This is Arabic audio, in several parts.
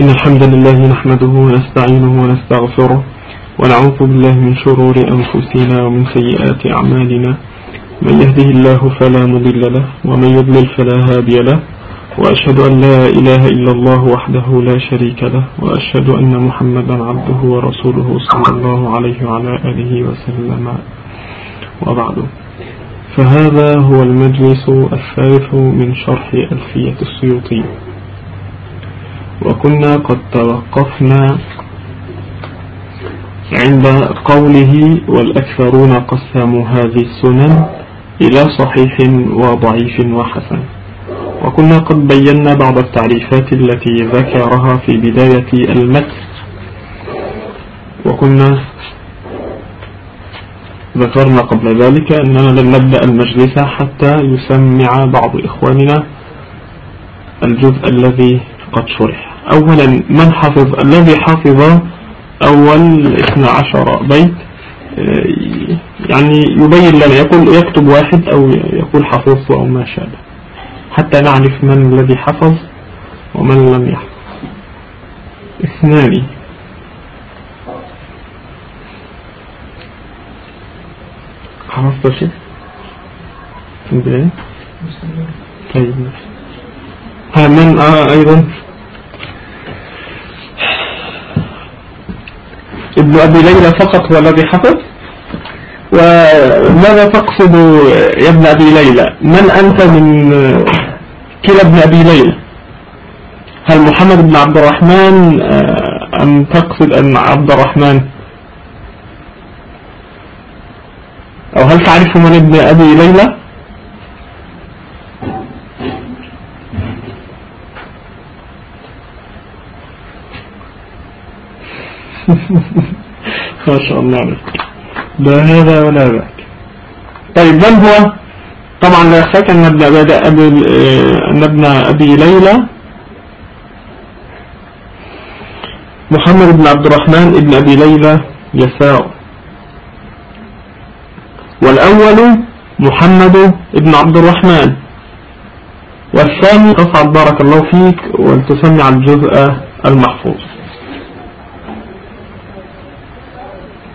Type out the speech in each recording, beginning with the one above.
إن الحمد لله نحمده ونستعينه ونستغفره ونعوذ بالله من شرور أنفسنا ومن سيئات أعمالنا. من يهده الله فلا مضل له ومن يضلل فلا هادي له. وأشهد أن لا إله إلا الله وحده لا شريك له وأشهد أن محمدا عبده ورسوله صلى الله عليه وعلى آله وسلم. وبعد. فهذا هو المجلس الثالث من شرح ألفية السيوطي. وكنا قد توقفنا عند قوله والأكثرون قسموا هذه السنن إلى صحيح وضعيف وحسن. وكنا قد بينا بعض التعريفات التي ذكرها في بداية المتن. وكنا ذكرنا قبل ذلك أننا لن نبدأ المجلس حتى يسمع بعض إخواننا الجزء الذي قد شرح. أولا من حفظ الذي حفظ أول 12 بيت يعني يبين لنا يقول يكتب واحد أو يقول حفظت أو ما شابه حتى نعرف من الذي حفظ ومن لم يحفظ. اثنان. حفظت شيء؟ طيب ها من آه أيضا؟ ابن أبي ليلى فقط هو الذي حفظ وماذا تقصد يا ابن أبي ليلى؟ من أنت من كلا ابن أبي ليلى؟ هل محمد بن عبد الرحمن أم تقصد أن عبد الرحمن؟ أو هل تعرف من ابن أبي ليلى؟ ما شاء الله عليك. لا هذا ولا ذاك. طيب من هو؟ طبعا لا يخفاك أن ابن أبي, أن ابن أبي ليلى محمد بن عبد الرحمن ابن أبي ليلى يساع. والأول محمد بن عبد الرحمن. والثاني تصعد بارك الله فيك ولتسمع الجزء المحفوظ.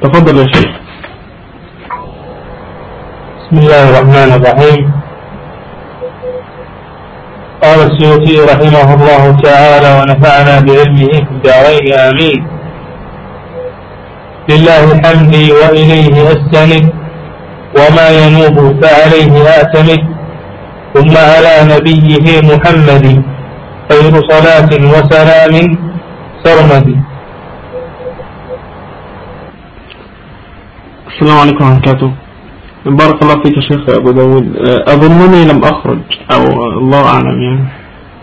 تفضل يا شيخ. بسم الله الرحمن الرحيم. قال السيوطي رحمه الله تعالى ونفعنا بعلمه في الدارين آمين. لله حمدي وإليه أستند وما ينوب فعليه أعتمد ثم على نبيه محمد خير صلاة وسلام سرمدي السلام عليكم ورحمة الله بارك الله فيك يا شيخ أبو داود. أظنني لم أخرج أو الله أعلم يعني.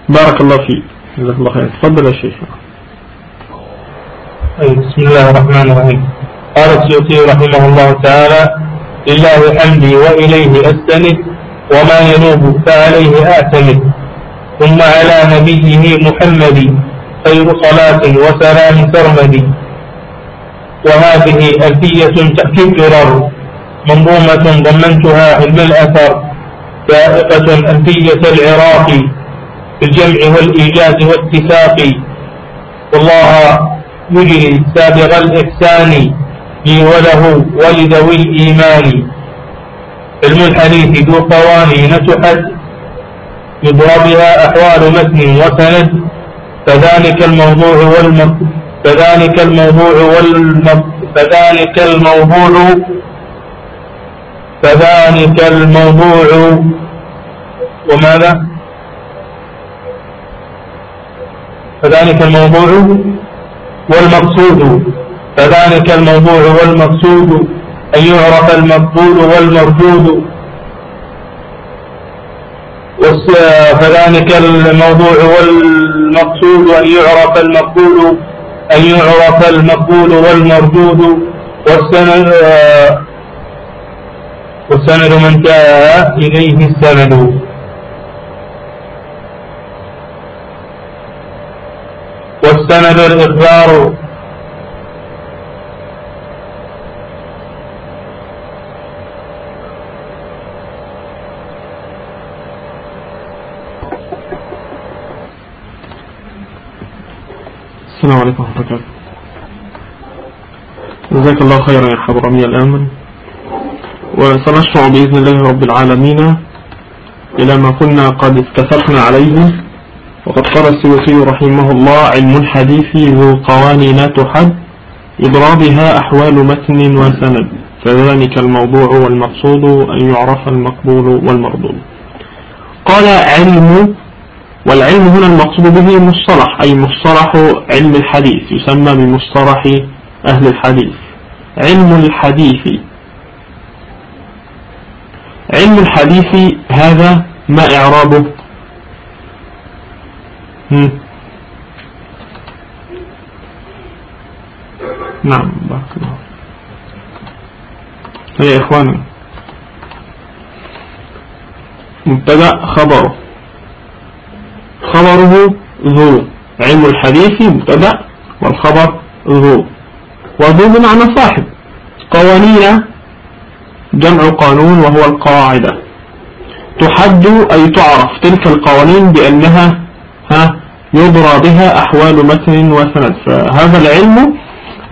بارك الله فيك. جزاك الله خير. تفضل يا شيخ. بسم الله الرحمن الرحيم. قال السيوطي رحمه الله تعالى لله حمدي وإليه أستند وما ينوب فعليه أعتمد ثم على نبيه محمد خير صلاة وسلام سرمدي وهذه ألفية الدرر منظومة ضمنتها علم الأثر سائقة ألفية العراق في الجمع والإيجاز والاتفاق. والله يجري سابغ الإحسان لي وله ولذوي الإيمان. علم الحديث ذو قوانين تحد يضرى بها أحوال متن وسند فذلك الموضوع والمقصود. فذلك الموضوع والمب... فذلك الموضوع فذلك الموضوع. وماذا؟ فذلك الموضوع والمقصود. فذلك الموضوع والمقصود. أن يعرف المقبول والمردود. فذلك الموضوع والمقصود. أن يعرف المقبول أن يعرف المقبول والمردود والسند والسند من جاء إليه السند. والسند الإخبار السلام عليكم ورحمة الله جزاك الله خيرا يا حضرمي الآمن. وسنشرع بإذن الله رب العالمين إلى ما كنا قد اتفقنا عليه. وقد قال السيوطي رحمه الله علم الحديث ذو قوانين تحد إضرابها أحوال متن وسند. فذلك الموضوع والمقصود أن يعرف المقبول والمردود. قال علم والعلم هنا المقصود به مصطلح أي مصطلح علم الحديث يسمى بمصطلح أهل الحديث. علم الحديث. علم الحديث هذا ما إعرابه؟ نعم بارك الله يا إخواني مبتدأ خبره. خبره ذو علم الحديث مبتدأ والخبر ذو وذو بمعنى صاحب. قوانين جمع قانون وهو القاعدة. تحد أي تعرف تلك القوانين بأنها ها يضرى بها أحوال متن وسند. فهذا العلم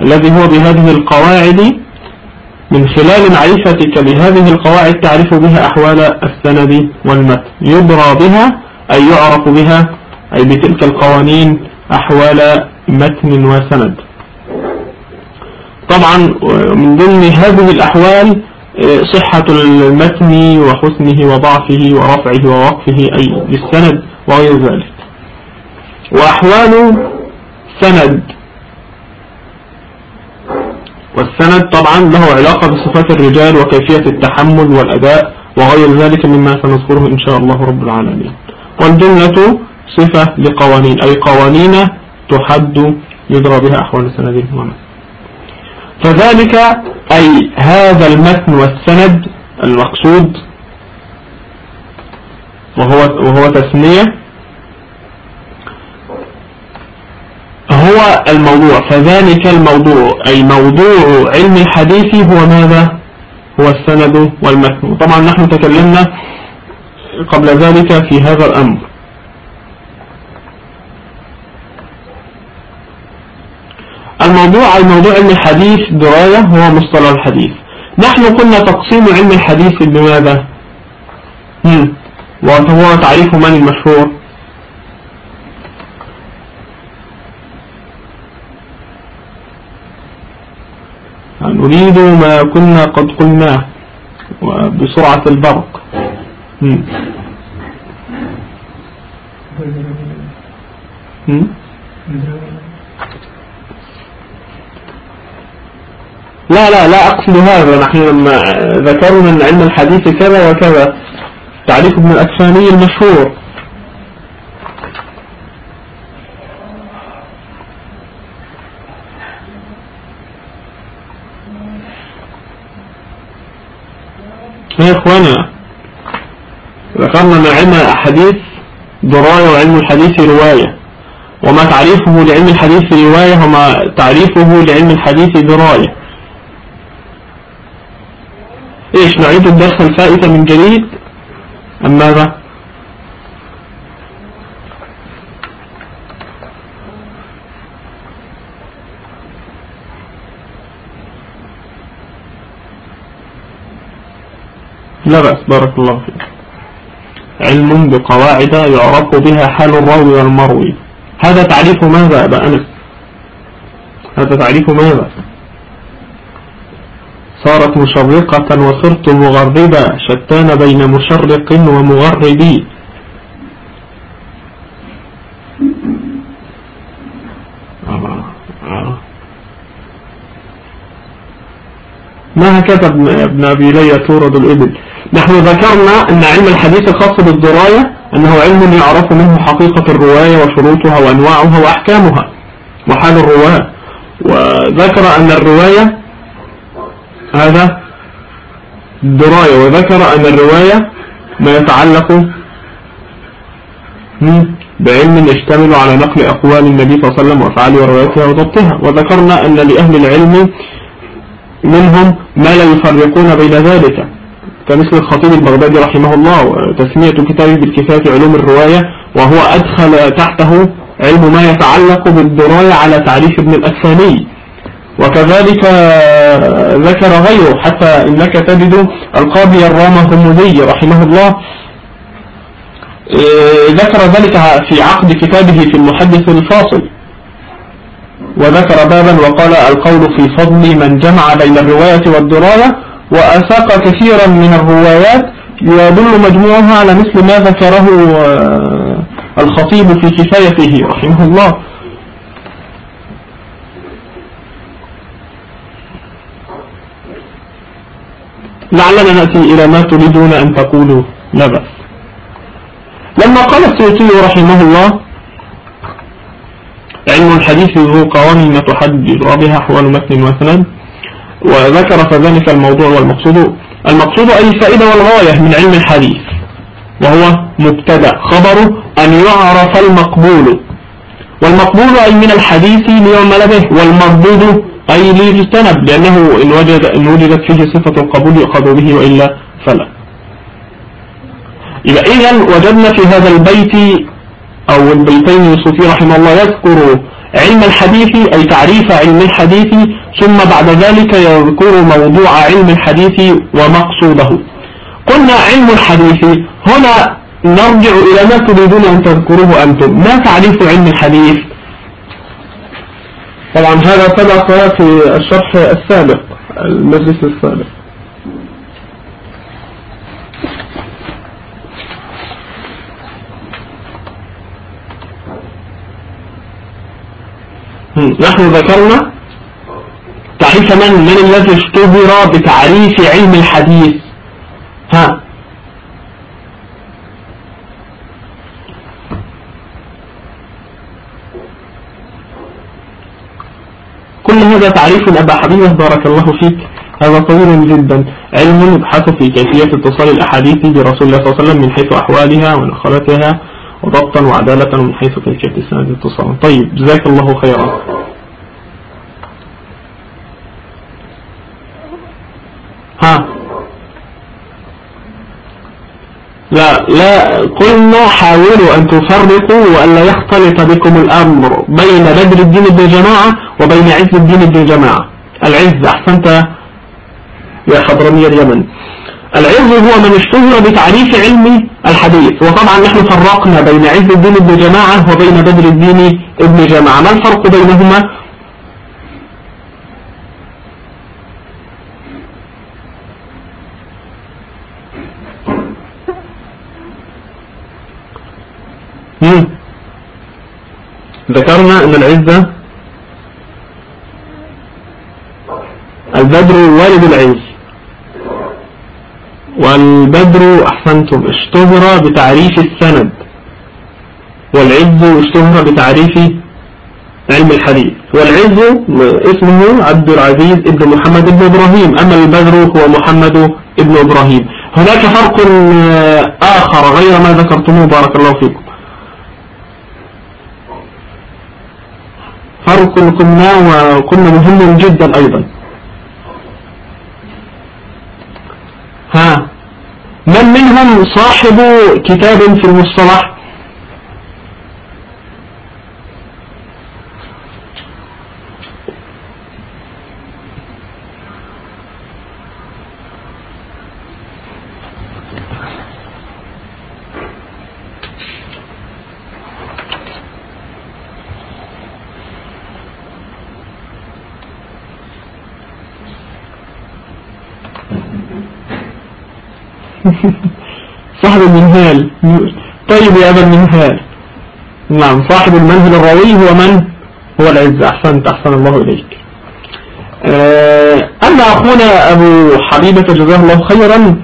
الذي هو بهذه القواعد من خلال معرفتك بهذه القواعد تعرف بها أحوال السند والمتن. يضرى بها أي يعرف بها أي بتلك القوانين أحوال متن وسند. طبعا من ضمن هذه الأحوال صحة المتن وحسنه وضعفه ورفعه ووقفه أي للسند وغير ذلك. وأحوال سند. والسند طبعا له علاقة بصفات الرجال وكيفية التحمل والأداء وغير ذلك مما سنذكره إن شاء الله رب العالمين. والجملة صفة لقوانين أي قوانين تحد يدرى بها أحوال السند المهم فذلك أي هذا المتن والسند المقصود وهو, وهو تسمية هو الموضوع. فذلك الموضوع أي موضوع علم الحديث هو ماذا؟ هو السند والمتن. طبعا نحن تكلمنا قبل ذلك في هذا الأمر. الموضوع الموضوع علم الحديث دراية هو مصطلح الحديث. نحن قلنا تقسيم علم الحديث بماذا؟ وهو تعريف من المشهور؟ نريد ما كنا قد قلناه بسرعة البرق؟ لا لا لا أقصد هذا. نحن لما ذكرنا أن علم الحديث كذا وكذا. تعريف ابن الأكفاني المشهور. يا إخوانا ذكرنا أن علم الحديث دراية وعلم الحديث رواية. وما تعريفه لعلم الحديث رواية وما تعريفه لعلم الحديث دراية. إيش نعيد الدرس الفائتة من جديد؟ أم ماذا؟ لا بأس بارك الله فيك. علم بقواعد يعرف بها حال الراوي والمروي. هذا تعريف ماذا أبا أنس هذا تعريف ماذا؟ صارت مشرقة وصرت مغربة شتان بين مشرق ومغربي ما هكذا ابن أبي لي تورد الإبل؟ نحن ذكرنا أن علم الحديث الخاص بالدراية أنه علم يعرف منه حقيقة الرواية وشروطها وأنواعها وأحكامها وحال الرواة. وذكر أن الرواية هذا دراية وذكر أن الرواية ما يتعلق بعلم يشتمل على نقل أقوال النبي صلى الله عليه وسلم وأفعاله ورواياتها وضبطها. وذكرنا أن لأهل العلم منهم ما لا يفرقون بين ذلك. كمثل الخطيب البغدادي رحمه الله وتسمية كتابه بالكفاية علوم الرواية وهو أدخل تحته علم ما يتعلق بالدراية على تعريف ابن الأساني وكذلك ذكر غيره حتى إنك تجد القاضي الرامة الرمزي رحمه الله إيه، ذكر ذلك في عقد كتابه في المحدث الفاصل. وذكر بابا وقال القول في فضل من جمع بين الرواية والدراية وأساق كثيرا من الروايات يدل مجموعها على مثل ما ذكره آه، الخطيب في كفايته رحمه الله. لعلنا نأتي إلى ما تريدون أن تقولوا لا بأس. لما قال السيوطي رحمه الله علم الحديث ذو قوانين تحدد بها أحوال متن وسند وذكر فذلك الموضوع والمقصود. المقصود أي الفائدة والغاية من علم الحديث وهو مبتدأ خبره أن يعرف المقبول. والمقبول أي من الحديث ليعمل به والمردود أي ليجتنب لأنه إن, وجد إن وجدت فيه صفة القبول يؤخذ به وإلا فلا. إذا إذا وجدنا في هذا البيت أو البيتين الصوفي رحمه الله يذكر علم الحديث أي تعريف علم الحديث ثم بعد ذلك يذكر موضوع علم الحديث ومقصوده. قلنا علم الحديث هنا نرجع إلى ما تريدون أن تذكروه أنتم. ما تعريف علم الحديث؟ طبعا هذا سبق في الشرح السابق المجلس السابق. نحن ذكرنا تعريف من من الذي اشتهر بتعريف علم الحديث؟ ها. كل هذا تعريف أبا حبيبه بارك الله فيك. هذا طويل جدا. علم يبحث في كيفية اتصال الأحاديث برسول الله صلى الله عليه وسلم من حيث أحوالها ونخلتها وضبطا وعدالة من حيث كيفية السند اتصالا طيب جزاك الله خيرا ها لا لا قلنا حاولوا أن تفرقوا وأن لا يختلط بكم الأمر بين بدر الدين بن جماعة وبين عز الدين بن جماعة العز أحسنت يا حضرمي اليمن. العز هو من اشتهر بتعريف علم الحديث وطبعا نحن فرقنا بين عز الدين ابن جماعة وبين بدر الدين ابن جماعة ما الفرق بينهما؟ العزة؟ البدر والد العز. والبدر أحسنتم اشتهر بتعريف السند. والعز اشتهر بتعريف علم الحديث. والعز اسمه عبد العزيز ابن محمد ابن إبراهيم أما البدر هو محمد ابن إبراهيم. هناك فرق آخر غير ما ذكرتموه بارك الله فيكم. فرق كنا وكنا مهم جدا أيضا. ها من منهم صاحب كتاب في المصطلح؟ صاحب المنهال طيب يا أبا المنهال نعم صاحب المنهل الروي هو من؟ هو العز. أحسنت أحسن الله إليك. آه، أما أخونا أبو حبيبة جزاه الله خيرا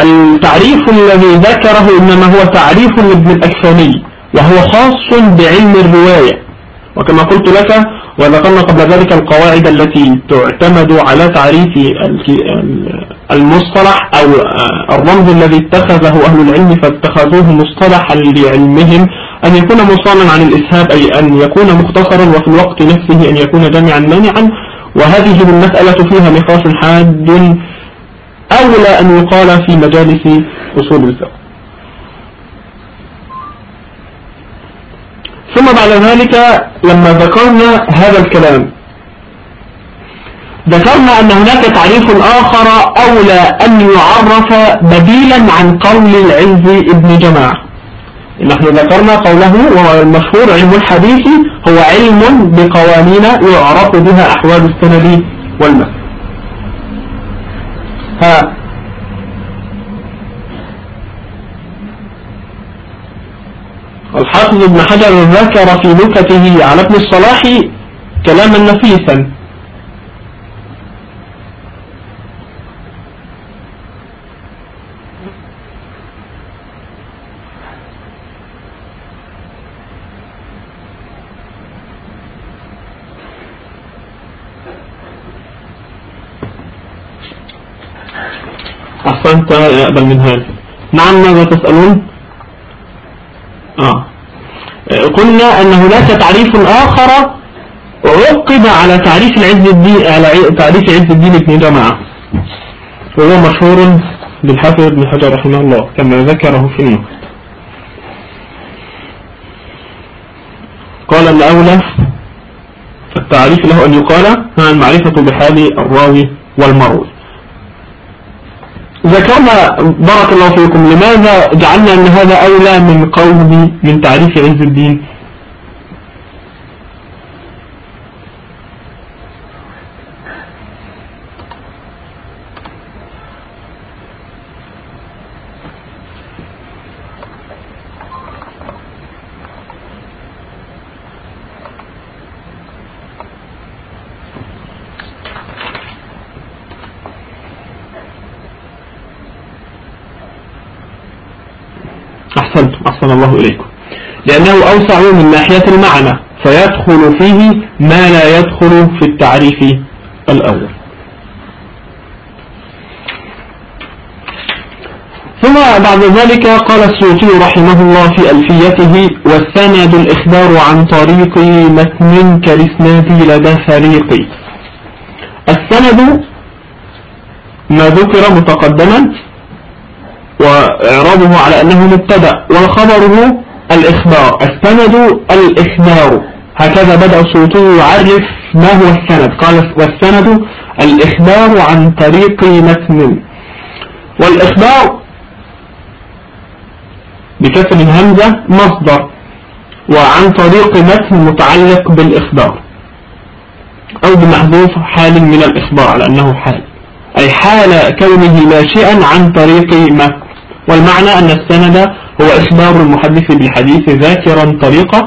التعريف الذي ذكره إنما هو تعريف لابن الأكثاني وهو خاص بعلم الرواية. وكما قلت لك وذكرنا قبل ذلك القواعد التي تعتمد على تعريف المصطلح أو الرمز الذي اتخذه أهل العلم فاتخذوه مصطلحا لعلمهم أن يكون مصانا عن الإسهاب أي أن يكون مختصرا وفي الوقت نفسه أن يكون جامعا مانعا. وهذه المسألة فيها نقاش حاد أولى أن يقال في مجالس أصول الفقه. ثم بعد ذلك لما ذكرنا هذا الكلام ذكرنا أن هناك تعريف آخر أولى أن يعرف بديلا عن قول العز ابن جماعة. نحن ذكرنا قوله وهو المشهور علم الحديث هو علم بقوانين يعرف بها أحوال السند والمثل ها الحافظ ابن حجر ذكر في نكته على ابن الصلاح كلاما نفيسا. أحسنت يا أبا المنهال نعم ماذا تسألون؟ آه. قلنا أن هناك تعريف آخر عقب على تعريف العز الدين على تعريف عز الدين ابن جماعة. وهو مشهور بالحافظ ابن حجر رحمه الله كما ذكره في النقد قال الأولى التعريف له أن يقال المعرفة بحال الراوي والمروي. ذكرنا بارك الله فيكم لماذا جعلنا أن هذا أولى من قوله من تعريف عز الدين أحسنتم أحسن الله إليكم. لأنه أوسع من ناحية المعنى فيدخل فيه ما لا يدخل في التعريف الأول. ثم بعد ذلك قال السيوطي رحمه الله في ألفيته والسند الإخبار عن طريق متن كالإسناد لدى فريق السند ما ذكر متقدما وإعرابه على أنه مبتدأ وخبره الإخبار السند الإخبار. هكذا بدأ السلطان يعرف ما هو السند. قال والسند الإخبار عن طريق متن. والإخبار بكسر الهمزة مصدر وعن طريق متن متعلق بالإخبار أو بمحذوف حال من الإخبار على أنه حال. أي حال كونه ناشئا عن طريق متن. والمعنى أن السند هو إخبار المحدث بالحديث ذاكرا طريقة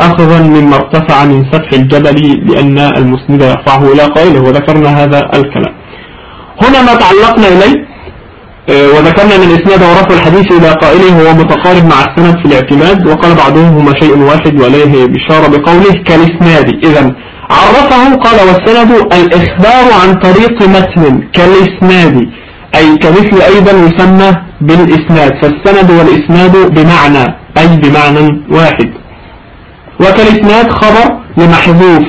أخذا مما ارتفع من سفح الجبل لأن المسند يرفعه إلى قائله وذكرنا هذا الكلام. هنا ما تعلقنا إليه آه، وذكرنا أن الإسناد ورفع الحديث إلى قائله هو متقارب مع السند في الاعتماد وقال بعضهم هما شيء واحد وليه بشارة بقوله كالإسناد. إذا عرفه قال والسند الإخبار عن طريق متن كالإسناد أي كمثل أيضا يسمى بالإسناد فالسند والإسناد بمعنى أي بمعنى واحد. وكالإسناد خبر لمحذوف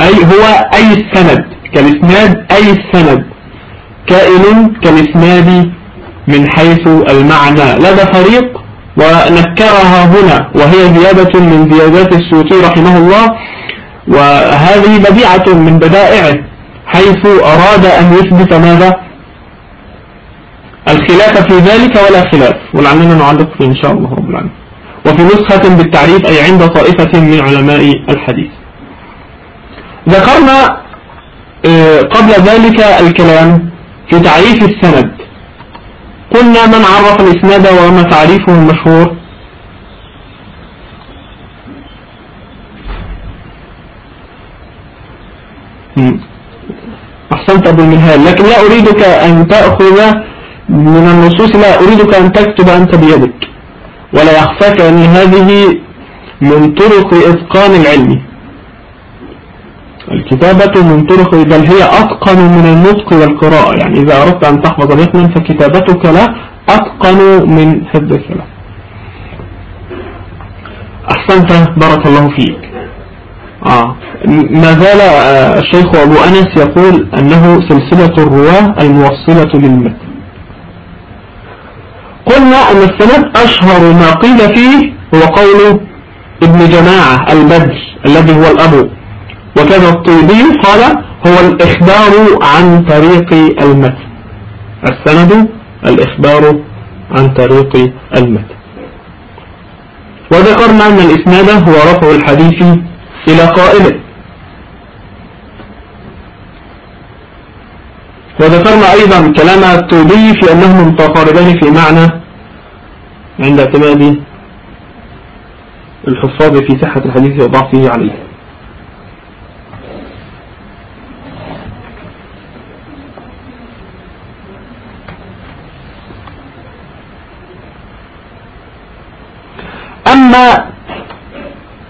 أي هو أي السند. كالإسناد أي السند. كائن كالإسناد من حيث المعنى. لدى فريق ونكرها هنا وهي زيادة من زيادات السيوطي رحمه الله وهذه بديعة من بدائعه حيث أراد أن يثبت ماذا؟ الخلاف في ذلك ولا خلاف. ولعلنا نعلق فيه إن شاء الله رب العالمين. وفي نسخة بالتعريف أي عند طائفة من علماء الحديث. ذكرنا آه، قبل ذلك الكلام في تعريف السند. قلنا من عرف الإسناد وما تعريفه المشهور. أحسنت أبو المنهال. لكن لا أريدك أن تأخذ من النصوص لا أريدك أن تكتب أنت بيدك ولا يخفاك أن هذه من طرق إتقان العلم. الكتابة من طرق بل هي أتقن من النطق والقراءة. يعني إذا أردت أن تحفظ متنا فكتابتك لا أتقن من حفظ الكلام أحسنت بارك الله فيك. آه. ما زال آه، الشيخ أبو أنس يقول أنه سلسلة الرواة الموصلة للمتن. قلنا أن السند أشهر ما قيل فيه هو قول ابن جماعة البدر الذي هو الأبو وكذا الطيبي قال هو الإخبار عن طريق المتن. السند الإخبار عن طريق المتن. وذكرنا أن الإسناد هو رفع الحديث إلى قائله. وذكرنا أيضا كلام الطوبي في أنهم متقاربان في معنى عند اعتماد الحفاظ في صحة الحديث وضعفه عليه. أما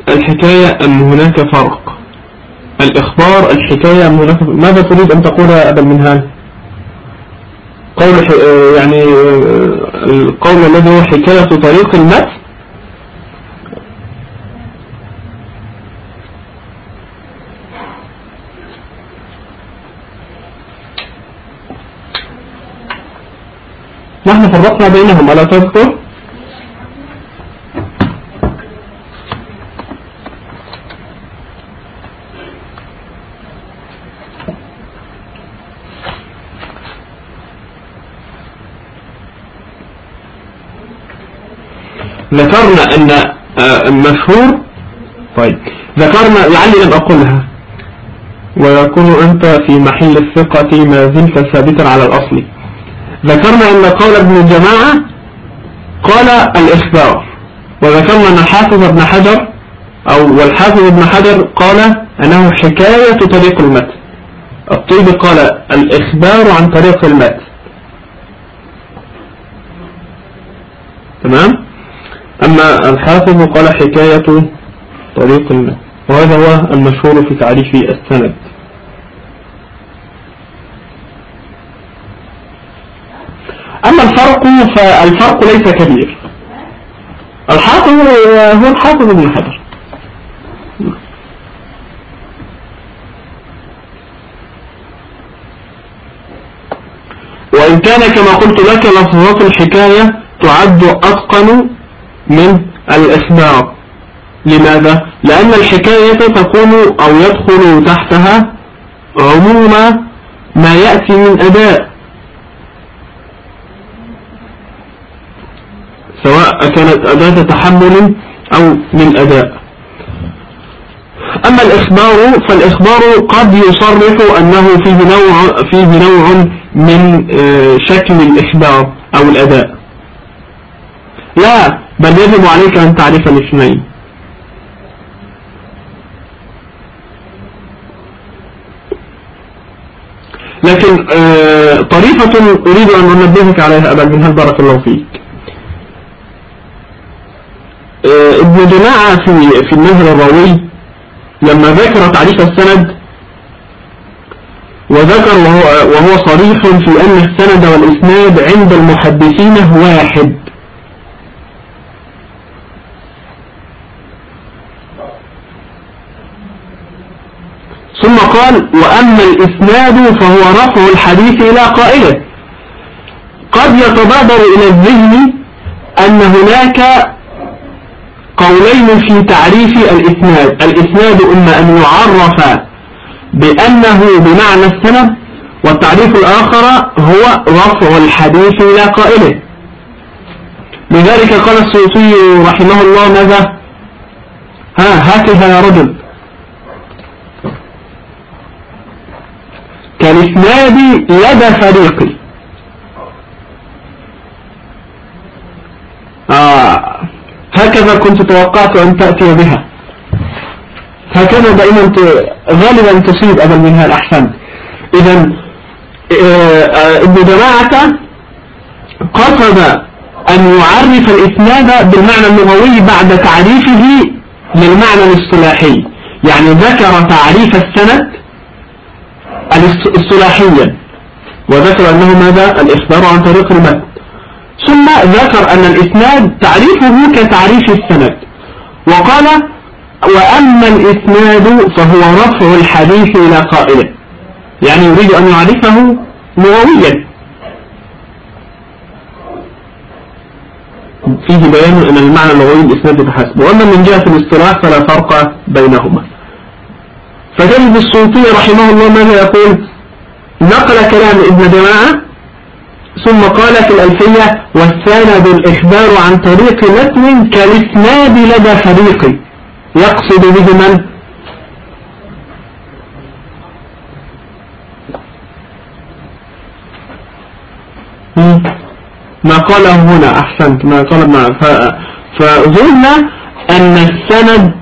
الحكاية أن هناك فرق؟ الإخبار الحكاية أن هناك ماذا تريد أن تقول يا أبا المنهال قول يعني القول الذي هو حكاية طريق المتن نحن فرقنا بينهم ألا تذكر؟ ذكرنا أن آه، مشهور. طيب. ذكرنا لعلي لم أقولها ويكون أنت في محل الثقة ما زلت ثابتا على الأصل. ذكرنا أن قول ابن الجماعة قال الإخبار. وذكرنا أن الحافظ ابن حجر أو والحافظ ابن حجر قال أنه حكاية طريق المتن. الطيب قال الإخبار عن طريق المتن تمام أما الحافظ قال حكاية طريق وهذا هو المشهور في تعريف السند. أما الفرق فالفرق ليس كبير. الحافظ هو الحافظ ابن حجر. وإن كان كما قلت لك لفظات الحكاية تعد أتقن من الإخبار لماذا؟ لأن الحكاية تكون أو يدخل تحتها عموم ما يأتي من أداء. سواء كانت أداة تحمل أو من أداء. أما الإخبار فالإخبار قد يصرح أنه فيه نوع, فيه نوع من آه، شكل الإخبار أو الأداء. لا بل يجب عليك أن تعرف الاثنين. لكن آه، طريقة أريد أن أنبهك عليها أبا منها بارك الله فيك. آه، ابن جماعة في في النهر الراوي لما ذكر تعريف السند وذكر وهو, وهو صريح في أن السند والإسناد عند المحدثين واحد ثم قال وأما الإسناد فهو رفع الحديث إلى قائله. قد يتبادر إلى الذهن أن هناك قولين في تعريف الإسناد. الإسناد إما أن يعرف بأنه بمعنى السند والتعريف الآخر هو رفع الحديث إلى قائله. لذلك قال السيوطي رحمه الله ماذا؟ ها هكذا يا رجل. كالإسناد لدى فريقي آه هكذا كنت توقعت أن تأتي بها. هكذا دائما غالبا تصيب أبا منها الأحسن. إذا آه، آه، ابن جماعة قصد أن يعرف الإسناد بالمعنى اللغوي بعد تعريفه للمعنى الاصطلاحي. يعني ذكر تعريف السند الاصطلاحيا وذكر أنه ماذا؟ الإخبار عن طريق المتن ثم ذكر أن الإسناد تعريفه كتعريف السند. وقال وأما الإسناد فهو رفع الحديث إلى قائله. يعني يريد أن يعرفه لغويا. فيه بيان أن المعنى اللغوي الإسناد بحسب وأما من جهة الاصطلاح فلا فرق بينهما. فتجد السلطي رحمه الله ماذا يقول؟ نقل كلام ابن جماعة ثم قال في الألفية والسند الإخبار عن طريق متن كالإسناد لدى فريق. يقصد به من؟ ما قاله هنا أحسنت ما قال ابن فظن أن السند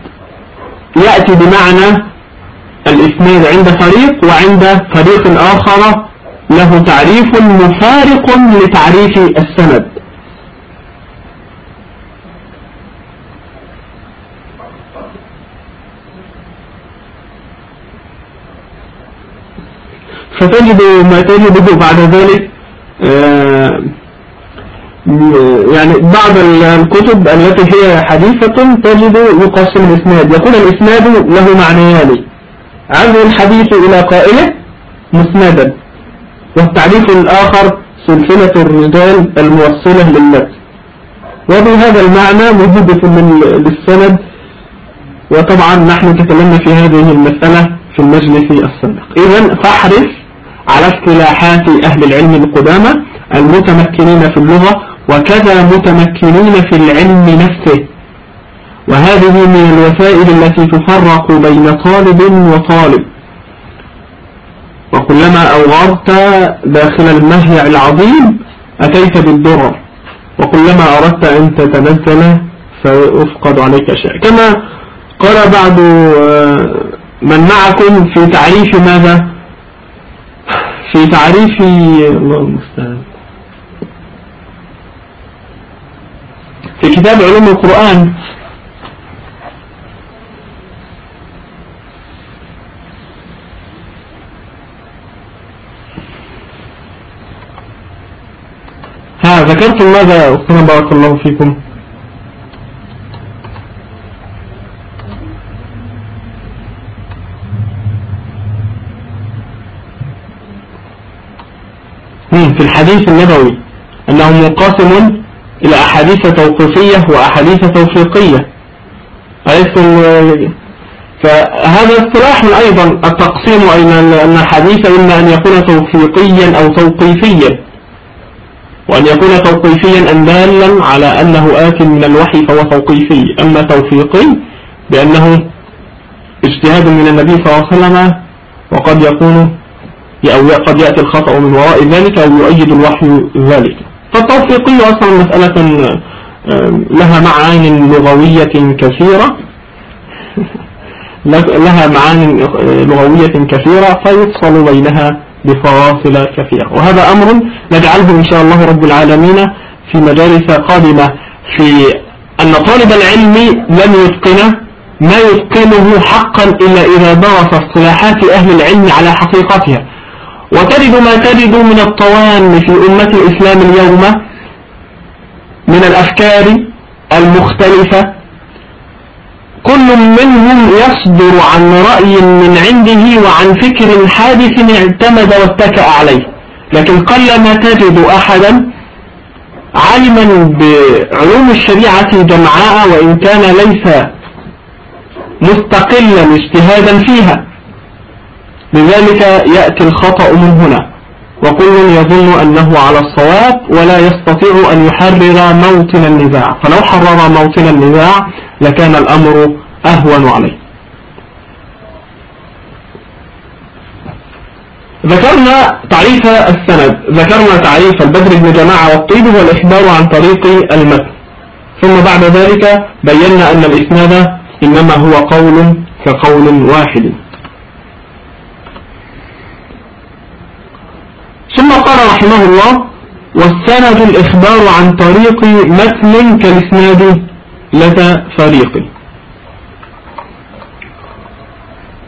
يأتي بمعنى الإسناد عند فريق وعند فريق آخر له تعريف مفارق لتعريف السند. فتجد ما تجده بعد ذلك آه، يعني بعض الكتب التي هي حديثة تجد يقسم الإسناد. يقول الإسناد له معنيان. عزو الحديث إلى قائله مسندا. والتعريف الآخر سلسلة الرجال الموصلة للمتن وبهذا المعنى موجودة من للسند وطبعا نحن تكلمنا في هذه المسألة في المجلس السابق. إذا فاحرص على اصطلاحات أهل العلم القدامى المتمكنين في اللغة وكذا متمكنين في العلم نفسه. وهذه من الوسائل التي تفرق بين طالب وطالب. وكلما أوغرت داخل المهيع العظيم أتيت بالدرر وكلما أردت أن تتنزل فيفقد عليك أشياء كما قال بعض آه، من معكم في تعريف ماذا؟ في تعريف الله المستعان في كتاب علوم القرآن ها ذكرتم ماذا أختنا بارك الله فيكم؟ في الحديث النبوي أنه منقسم إلى أحاديث توقيفية وأحاديث توفيقية. فهذا اصطلاح أيضا التقسيم أن الحديث إما أن يكون توفيقيا أو توقيفيا. وأن يكون توقيفيا أن دالا على أنه آت من الوحي فهو توقيفي. أما توفيقي بأنه اجتهاد من النبي صلى الله عليه وسلم وقد يكون أو قد يأتي الخطأ من وراء ذلك أو يؤيد الوحي ذلك. فالتوفيقي أصلا مسألة لها معان لغوية كثيرة. لها معان لغوية كثيرة. فيفصل بينها بفواصل كثيرة وهذا أمر نجعله إن شاء الله رب العالمين في مجالس قادمة في أن طالب العلم لم يتقن ما يتقنه حقا إلا إذا درس اصطلاحات أهل العلم على حقيقتها. وتجد ما تجد من الطوان في أمة الإسلام اليوم من الأفكار المختلفة كل منهم يصدر عن رأي من عنده وعن فكر حادث اعتمد واتكأ عليه. لكن قل ما تجد أحدا علما بعلوم الشريعة جمعاء وإن كان ليس مستقلا اجتهادا فيها. لذلك يأتي الخطأ من هنا. وكل يظن أنه على الصواب ولا يستطيع أن يحرر موطن النزاع. فلو حرر موطن النزاع لكان الأمر أهون عليه. ذكرنا تعريف السند. ذكرنا تعريف البدر بن جماعة والطيب هو الإخبار عن طريق المتن. ثم بعد ذلك بينا أن الإسناد إنما هو قول كقول واحد. ثم قال رحمه الله والسند الإخبار عن طريق متن كالإسناد لدى فريق.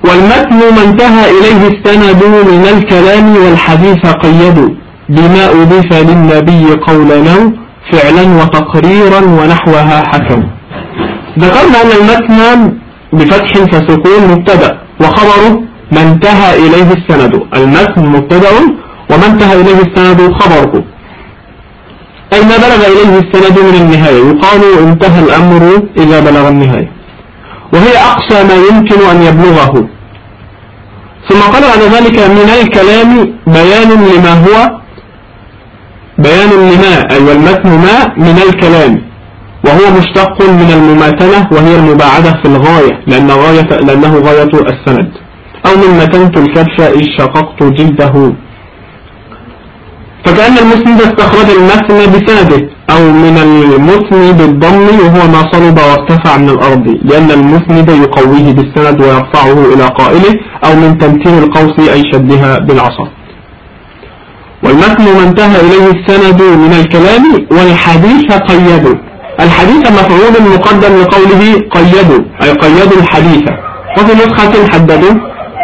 والمتن ما انتهى إليه السند من الكلام والحديث قيدوا بما أضيف للنبي قولا فعلا وتقريرا ونحوها حكم ذكرنا أن المتن بفتح فسكون مبتدأ وخبره ما انتهى إليه السند المتن مبتدأ وما انتهى إليه السند خبره. أي ما بلغ إليه السند من النهاية. يقال انتهى الأمر إذا بلغ النهاية. وهي أقصى ما يمكن أن يبلغه. ثم قال بعد ذلك من الكلام بيان لما هو بيان لما أي والمتن ما من الكلام وهو مشتق من المماثلة وهي المباعدة في الغاية لأن غاية لأنه غاية السند. أو من متنت الكبش إذ شققت جلده. فكأن المسند استخرج المتن بسنده أو من المثني بالضم وهو ما صلب وارتفع من الأرض لأن المسند يقويه بالسند ويرفعه إلى قائله أو من تمتين القوس أي شدها بالعصا. والمتن ما انتهى إليه السند من الكلام والحديث قيده الحديث مفعول مقدم لقوله قيدوا أي قيدوا الحديث. وفي نسخة حددوا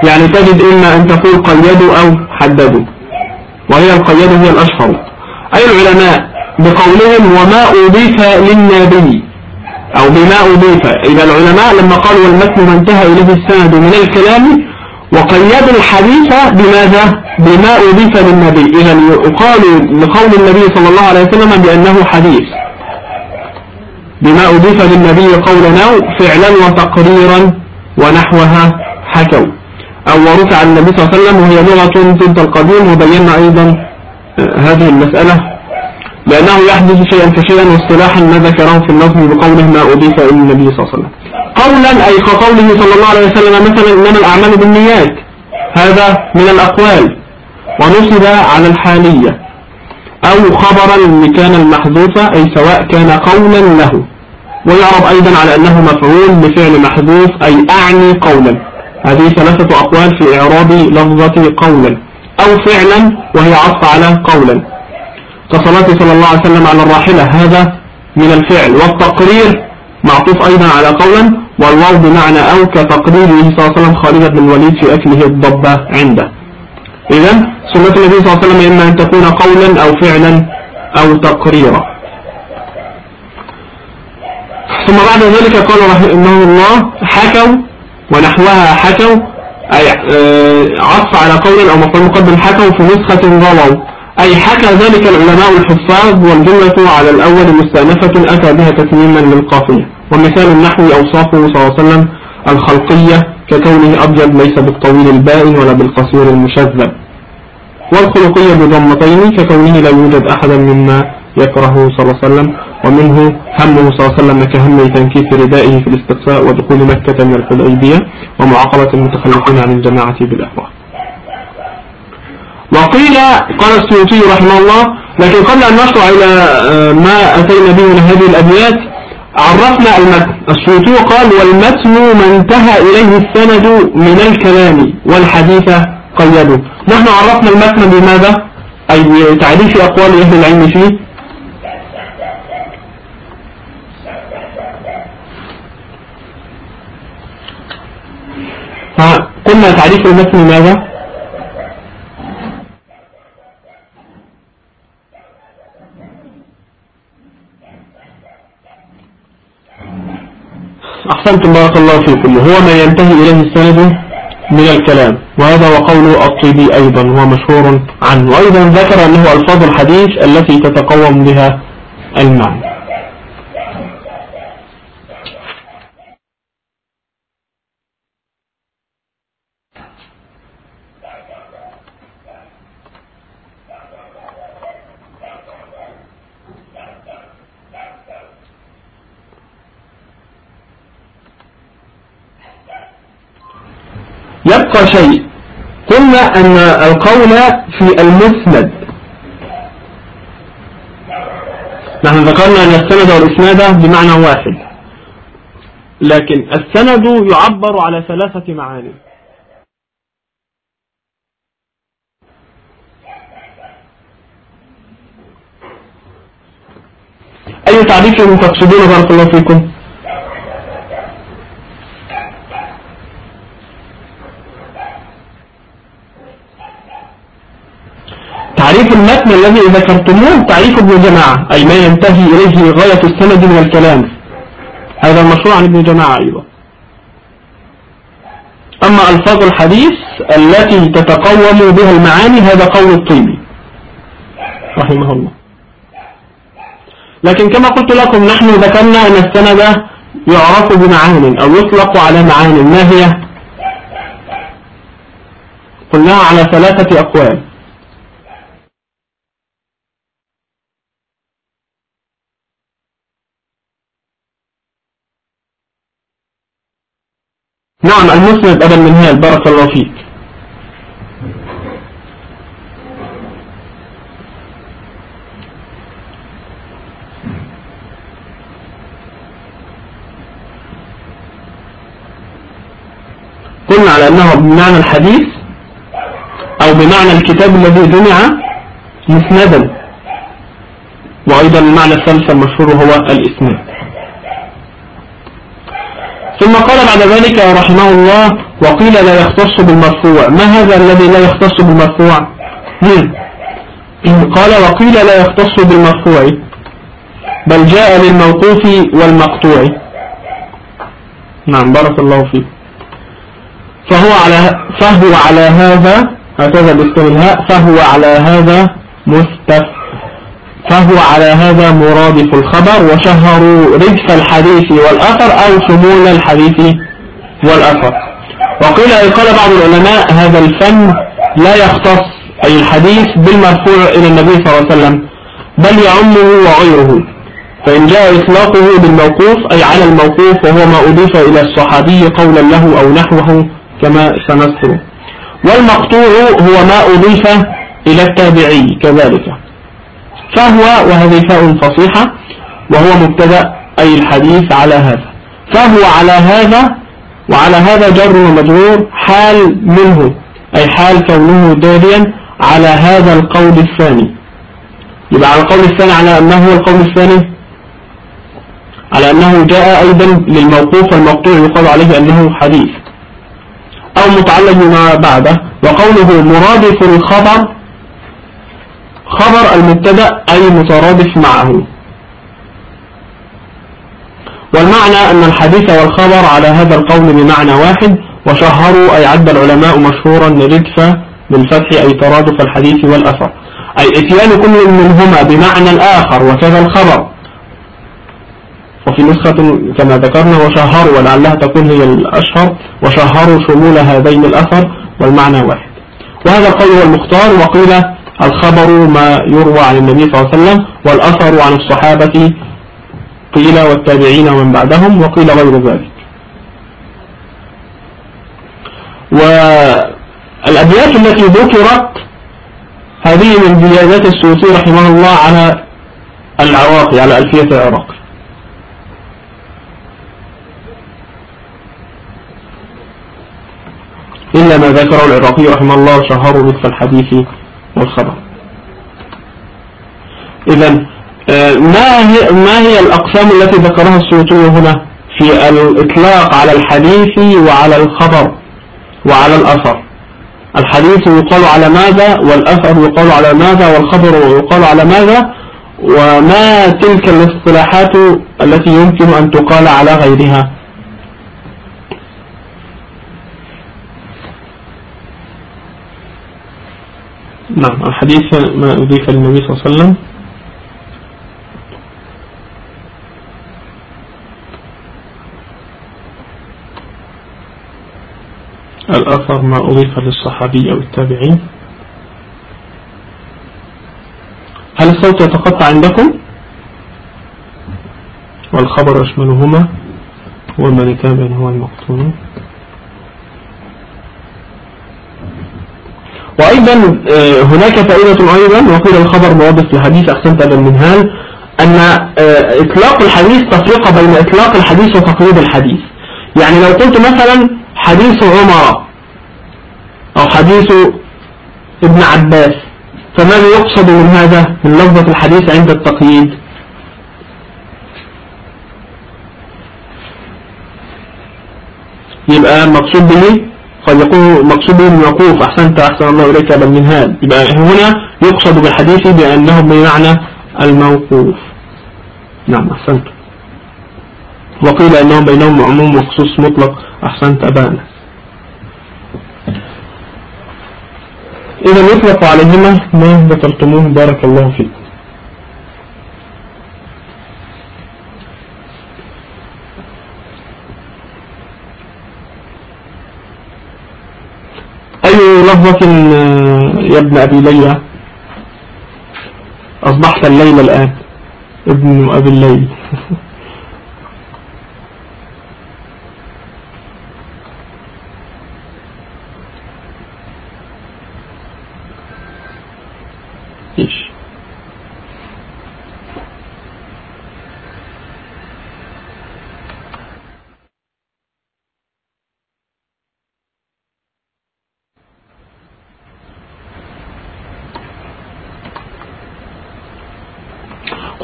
يعني تجد إما أن تقول قيدوا أو حددوا وهي القيد هي الأشهر. أي العلماء؟ بقولهم وما أضيف للنبي. أو بما أضيف إذا العلماء لما قالوا والمتن ما انتهى إليه السند من الكلام وقيدوا الحديث بماذا؟ بما أضيف للنبي. إذا يقال لقول النبي صلى الله عليه وسلم بأنه حديث. بما أضيف للنبي قولا أو فعلا وتقريرا ونحوها حكوا. أو ورفع النبي صلى الله عليه وسلم وهي لغة ضد القديم وبينا أيضا آه، هذه المسألة. لأنه يحدث شيئا فشيئا واصطلاحا ما ذكره في النظم بقوله ما أضيف إلى النبي صلى الله عليه وسلم. قولا أي كقوله صلى الله عليه وسلم مثلا إنما الأعمال بالنيات. هذا من الأقوال. ونصب على الحالية. أو خبرا كان المحذوفة أي سواء كان قولا له. ويعرب أيضا على أنه مفعول بفعل محذوف أي أعني قولا. هذه ثلاثة أقوال في إعراب لفظة قولا أو فعلا وهي عطف على قولا. كصلاة صلى الله عليه وسلم على الراحلة هذا من الفعل. والتقرير معطوف أيضا على قولا والواو بمعنى أو كتقريره صلى الله عليه وسلم خالد بن الوليد في أكله الضبة عنده. إذا سنة النبي صلى الله عليه وسلم إما أن تكون قولا أو فعلا أو تقريرا. ثم بعد ذلك قال رحمه الله حكوا ونحوها حكوا أي آه، عطف على قول أو مفعول مقدم حكوا في نسخة رووا أي حكى ذلك العلماء الحفاظ والجملة على الأول مستأنفة أتى بها تتميما للقافية. ومثال النحو أوصافه صلى الله عليه وسلم الخلقية ككونه أبيض ليس بالطويل البائن ولا بالقصير المشذب. والخلقية بضمتين ككونه لا يوجد أحدا مما يكره صلى الله عليه وسلم. ومنه همه صلى الله عليه وسلم كهم تنكيس ردائه في الاستقصاء ودخول مكة من الحديبية ومعاقبة المتخلفين عن الجماعة بالأهواء. وقيل قال السيوطي رحمه الله لكن قبل أن نشرع إلى آه، ما أتينا به من هذه الأبيات عرفنا المتن. السيوطي قال والمتن ما انتهى إليه السند من الكلام والحديث قيده نحن عرفنا المتن بماذا؟ أي تعريف أقوال أهل العلم فيه؟ قلنا تعريف المتن ماذا؟ أحسنتم بارك الله فيكم. هو ما ينتهي إليه السند من الكلام. وهذا وقول الطيبي أيضا هو مشهور عنه. وأيضا ذكر أنه ألفاظ الحديث التي تتقوم بها المعنى. يبقى شيء. قلنا أن القول في المسند. نحن ذكرنا أن السند والإسناد بمعنى واحد. لكن السند يعبر على ثلاثة معاني. أي تعريف تقصدون بارك الله فيكم؟ تعريف المتن الذي ذكرتموه تعريف ابن جماعة أي ما ينتهي إليه غاية السند من الكلام. هذا المشروع عن ابن جماعة أيضا. أما ألفاظ الحديث التي تتقوم بها المعاني هذا قول الطيبي رحمه الله. لكن كما قلت لكم نحن ذكرنا أن السند يعرف بمعان أو يطلق على معان ما هي؟ قلناها على ثلاثة أقوال. نعم المسند أبا المنهال بارك الله فيك. قلنا على أنه بمعنى الحديث أو بمعنى الكتاب الذي جمع مسندا وأيضا المعنى الثالث المشهور هو الإسناد. ثم قال بعد ذلك رحمه الله وقيل لا يختص بالمرفوع. ما هذا الذي لا يختص بالمرفوع؟ قال وقيل لا يختص بالمرفوع. بل جاء للموقوف والمقطوع. نعم بارك الله فيك. فهو على فهو على هذا هكذا باستملهاء فهو على هذا مستف فهو على هذا مرادف الخبر وشهروا رجف الحديث والأثر أو شمول الحديث والأثر. وقيل أي قال بعض العلماء هذا الفن لا يختص أي الحديث بالمرفوع إلى النبي صلى الله عليه وسلم بل يعمه وغيره. فإن جاء إطلاقه بالموقوف أي على الموقوف وهو ما أضيف إلى الصحابي قولا له أو نحوه كما سنذكر والمقطوع هو ما أضيف إلى التابعي كذلك. فهو وهذه فاء فصيحة وهو مبتدأ أي الحديث على هذا. فهو على هذا وعلى هذا جر ومجرور حال منه أي حال كونه داليا على هذا القول الثاني. يبقى على القول الثاني على أنه هو القول الثاني؟ على أنه جاء أيضا للموقوف والمقطوع يقال عليه أنه حديث. أو متعلق بما بعده وقوله مرادف الخبر خبر المبتدا أي مترادف معه. والمعنى أن الحديث والخبر على هذا القول بمعنى واحد وشهروا أي عد العلماء مشهورا لردف بالفتح أي ترادف الحديث والأثر. أي إتيان كل منهما بمعنى الآخر وكذا الخبر. وفي نسخة كما ذكرنا وشهروا ولعلها تكون هي الأشهر وشهروا شمول هذين الأثر والمعنى واحد. وهذا القول هو المختار وقيل الخبر ما يروى عن النبي صلى الله عليه وسلم والأثر عن الصحابة قيل والتابعين ومن بعدهم وقيل غير ذلك. والأبيات التي ذكرت هذه من زيادات السوسي رحمه الله على العراقي على ألفية العراقي إلا ما ذكره العراقي رحمه الله شهر نصف الحديث والخبر. إذا آه، ما هي ما هي الأقسام التي ذكرها السيوطي هنا في الإطلاق على الحديث وعلى الخبر وعلى الأثر؟ الحديث يقال على ماذا والأثر يقال على ماذا والخبر يقال على ماذا؟ وما تلك الاصطلاحات التي يمكن أن تقال على غيرها؟ نعم الحديث ما أضيف للنبي صلى الله عليه وسلم. الأثر ما أضيف للصحابي أو التابعين. هل الصوت يتقطع عندكم؟ والخبر يشملهما. وما لتابع هو المقتول. وأيضا آه، هناك فائدة أيضا وقيل الخبر موظف الحديث أحسنت هذا المنهال أن آه، إطلاق الحديث تفرقة بين إطلاق الحديث وتقريب الحديث. يعني لو قلت مثلا حديث عمر أو حديث ابن عباس فماذا يقصد من هذا؟ من لفظة الحديث عند التقييد يبقى مقصود به قد يكون مقصود به الموقوف أحسنت أحسن الله إليك من هذا يبقى هنا يقصد بالحديث بأنه بمعنى الموقوف. نعم أحسنت. وقيل أنهم بينهم عموم وخصوص مطلق. أحسنت أبانا. إذا يطلق عليهما ما ذكرتموه بارك الله فيكم. أي لفظة يا ابن أبي ليلى؟ أصبحت الليل الآن ابن أبي الليل.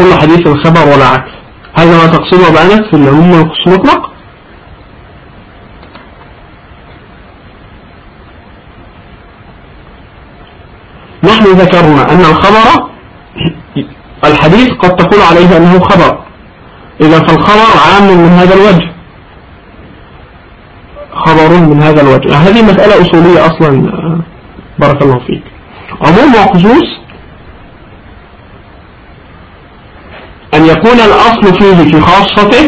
كل حديث الخبر ولا عكس. هذا ما تقصده بأنس في العموم والخصوص مطلق؟ نحن ذكرنا أن الخبر الحديث قد تقول عليه أنه خبر. إذا فالخبر عام من هذا الوجه. خبر من هذا الوجه. هذه مسألة أصولية أصلا بارك الله فيك. عموم وخصوص أن يكون الأصل فيه في خاصته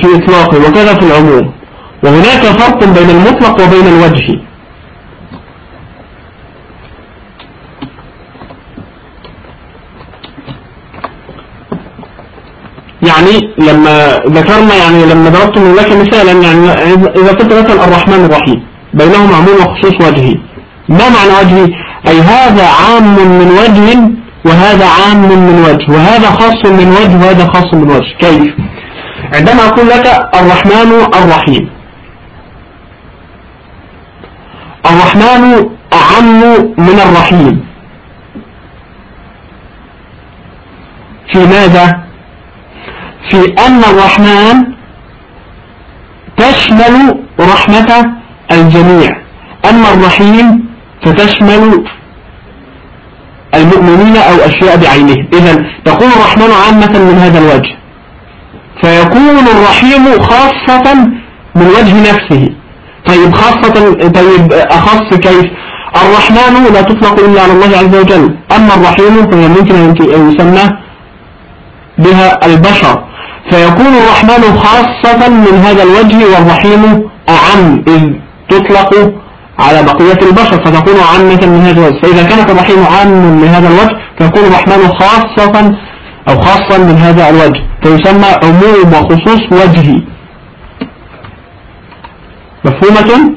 في إطلاقه وكذا في العموم. وهناك فرق بين المطلق وبين الوجه. يعني لما ذكرنا يعني لما ضربت لك مثالا يعني إذا كنت مثلا الرحمن الرحيم بينهما عموم وخصوص وجهي ما معنى وجهي أي هذا عام من وجه وهذا عام من وجه وهذا خاص من وجه وهذا خاص من وجه. كيف؟ عندما أقول لك الرحمن الرحيم. الرحمن أعم من الرحيم. في ماذا؟ في أن الرحمن تشمل رحمة الجميع. أما الرحيم فتشمل المؤمنين أو أشياء بعينه. إذا تكون الرحمن عامة من هذا الوجه. فيكون الرحيم خاصة من وجه نفسه. طيب خاصة طيب أخص كيف؟ الرحمن لا تطلق إلا على الله عز وجل. أما الرحيم فهي ممكن أن يسمى بها البشر. فيكون الرحمن خاصة من هذا الوجه والرحيم أعم. إذ تطلق على بقية البشر فتكون عامة من هذا الوجه. فإذا كانت الرحيم عام من هذا الوجه فيكون الرحمن خاصة أو خاصا من هذا الوجه. فيسمى عموم وخصوص وجهي مفهومة؟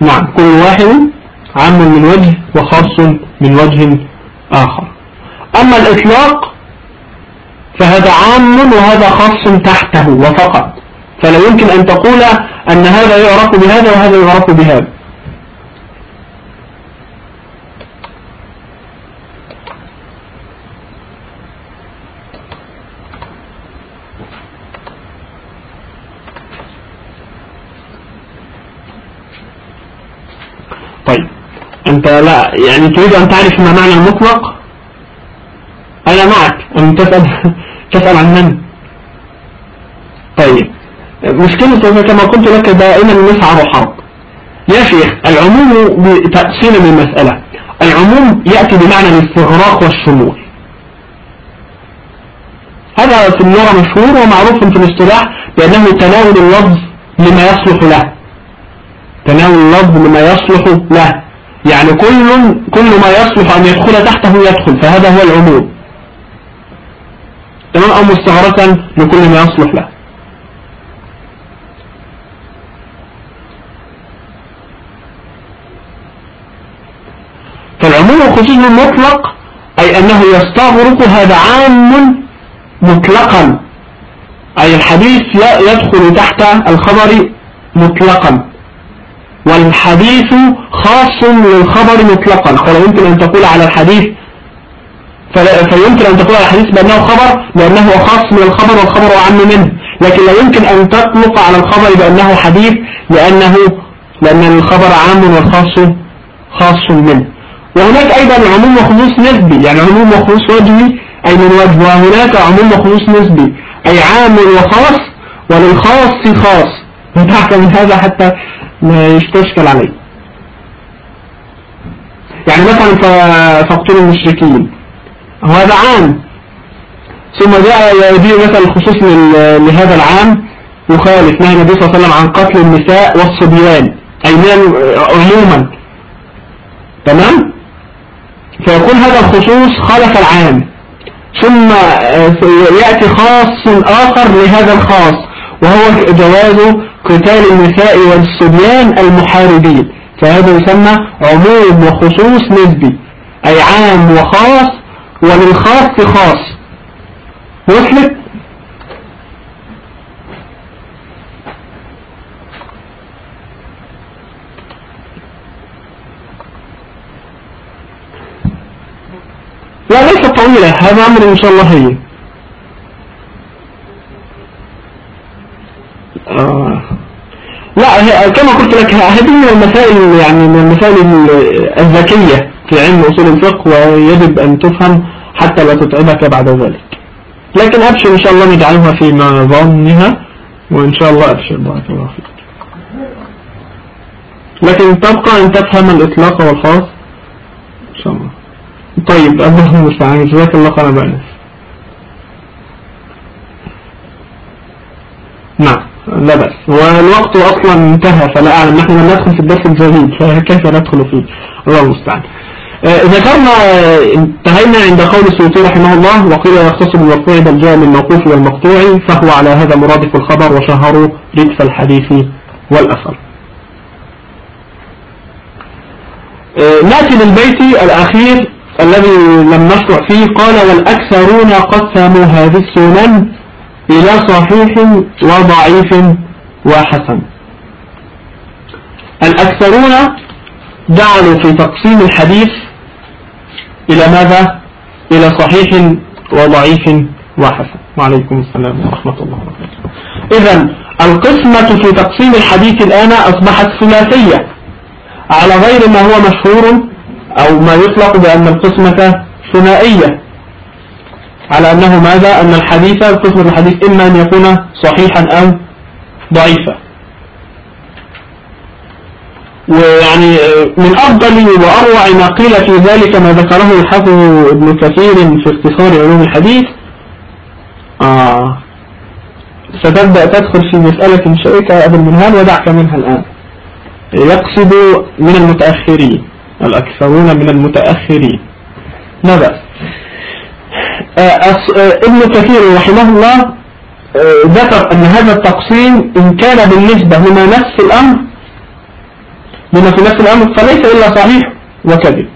نعم. كل واحد عام من وجه وخاص من وجه آخر. أما الإطلاق فهذا عام وهذا خاص تحته وفقط. فلا يمكن أن تقول أن هذا يعرف بهذا وهذا يعرف بهذا. طيب. أنت لا يعني تريد أن تعرف ما معنى المطلق؟ أنا معك. أن تسأل, تسأل عن من طيب مشكلة كما قلت لك دائما نسعر حرب. يا شيخ العموم من المسألة. العموم يأتي بمعنى الاستغراق والشمول. هذا في اللغة مشهور ومعروف في الاصطلاح بأنه تناول اللفظ لما يصلح له. تناول اللفظ لما يصلح له. يعني كل كل ما يصلح أن يدخل تحته يدخل فهذا هو العموم. تمام؟ أو مستغرقا لكل ما يصلح له. فالعموم الخصوص المطلق أي أنه يستغرق هذا عام مطلقا. أي الحديث يدخل تحت الخبر مطلقا. والحديث خاص للخبر مطلقا. فلا يمكن أن تقول على الحديث فيمكن أن تقول على الحديث بأنه خبر لأنه خاص من الخبر والخبر أعم منه. لكن لا يمكن أن تطلق على الخبر بأنه حديث لأنه لأن الخبر عام والخاص خاص منه. وهناك أيضا عموم وخصوص نسبي. يعني عموم وخصوص وجهي أي من وجه وهناك عموم وخصوص نسبي. أي عام وخاص وللخاص خاص. وتحت من هذا حتى ما يستشكل عليه. يعني مثلا فاقتلوا المشركين. وهذا عام. ثم جاء يدير مثلا الخصوص لهذا العام يخالف نهي النبي صلى الله عليه وسلم عن قتل النساء والصبيان أي عموما. تمام؟ فيكون هذا الخصوص خالف العام. ثم يأتي خاص آخر لهذا الخاص وهو جواز قتال النساء والصبيان المحاربين. فهذا يسمى عموم وخصوص نسبي أي عام وخاص وللخاص خاص وصلت؟ لا ليست طويلة. هذا أمر إن شاء الله هي آه. لا كما قلت لك هذه من المسائل يعني من المسائل الذكية. في علم أصول الفقه ويجب أن تفهم حتى لا تتعبك بعد ذلك. لكن أبشر إن شاء الله نجعلها في نظامها وإن شاء الله أبشر. بارك الله فيك. لكن تبقى أن تفهم الإطلاق والخاص إن شاء الله. طيب الله المستعان. جزاك الله خيرا بأنس نعم لا بأس. والوقت أصلا انتهى فلا أعلم. نحن لم ندخل في الدرس الجديد فكيف ندخل فيه؟ الله المستعان. ذكرنا انتهينا عند قول السيوطي رحمه الله وقيل يختص بالمرفوع بل جاء من الموقوف والمقطوع فهو على هذا مرادف الخبر وشهروا ردف الحديث والأثر. آه نأتي للبيت الأخير الذي لم نشرع فيه قال والأكثرون قسموا هذه السنن إلى صحيح وضعيف وحسن. الأكثرون جعلوا في تقسيم الحديث إلى ماذا؟ إلى صحيح وضعيف وحسن. وعليكم السلام ورحمة الله وبركاته. إذا القسمة في تقسيم الحديث الآن أصبحت ثلاثية. على غير ما هو مشهور أو ما يطلق بأن القسمة ثنائية. على أنه ماذا؟ أن الحديث قسمة الحديث إما أن يكون صحيحا أو ضعيفا. ويعني من أفضل وأروع ما قيل في ذلك ما ذكره الحافظ ابن كثير في اختصار علوم الحديث. آه ستبدأ تدخل في مسألة شائكة أبو المنهال ودعك منها الآن. يقصد من المتأخرين الأكثرون من المتأخرين. ماذا؟ آه، آه، ابن كثير رحمه الله آه، ذكر أن هذا التقسيم إن كان بالنسبة لما نفس الأمر لما في نفس الأمر فليس إلا صحيح وكذب.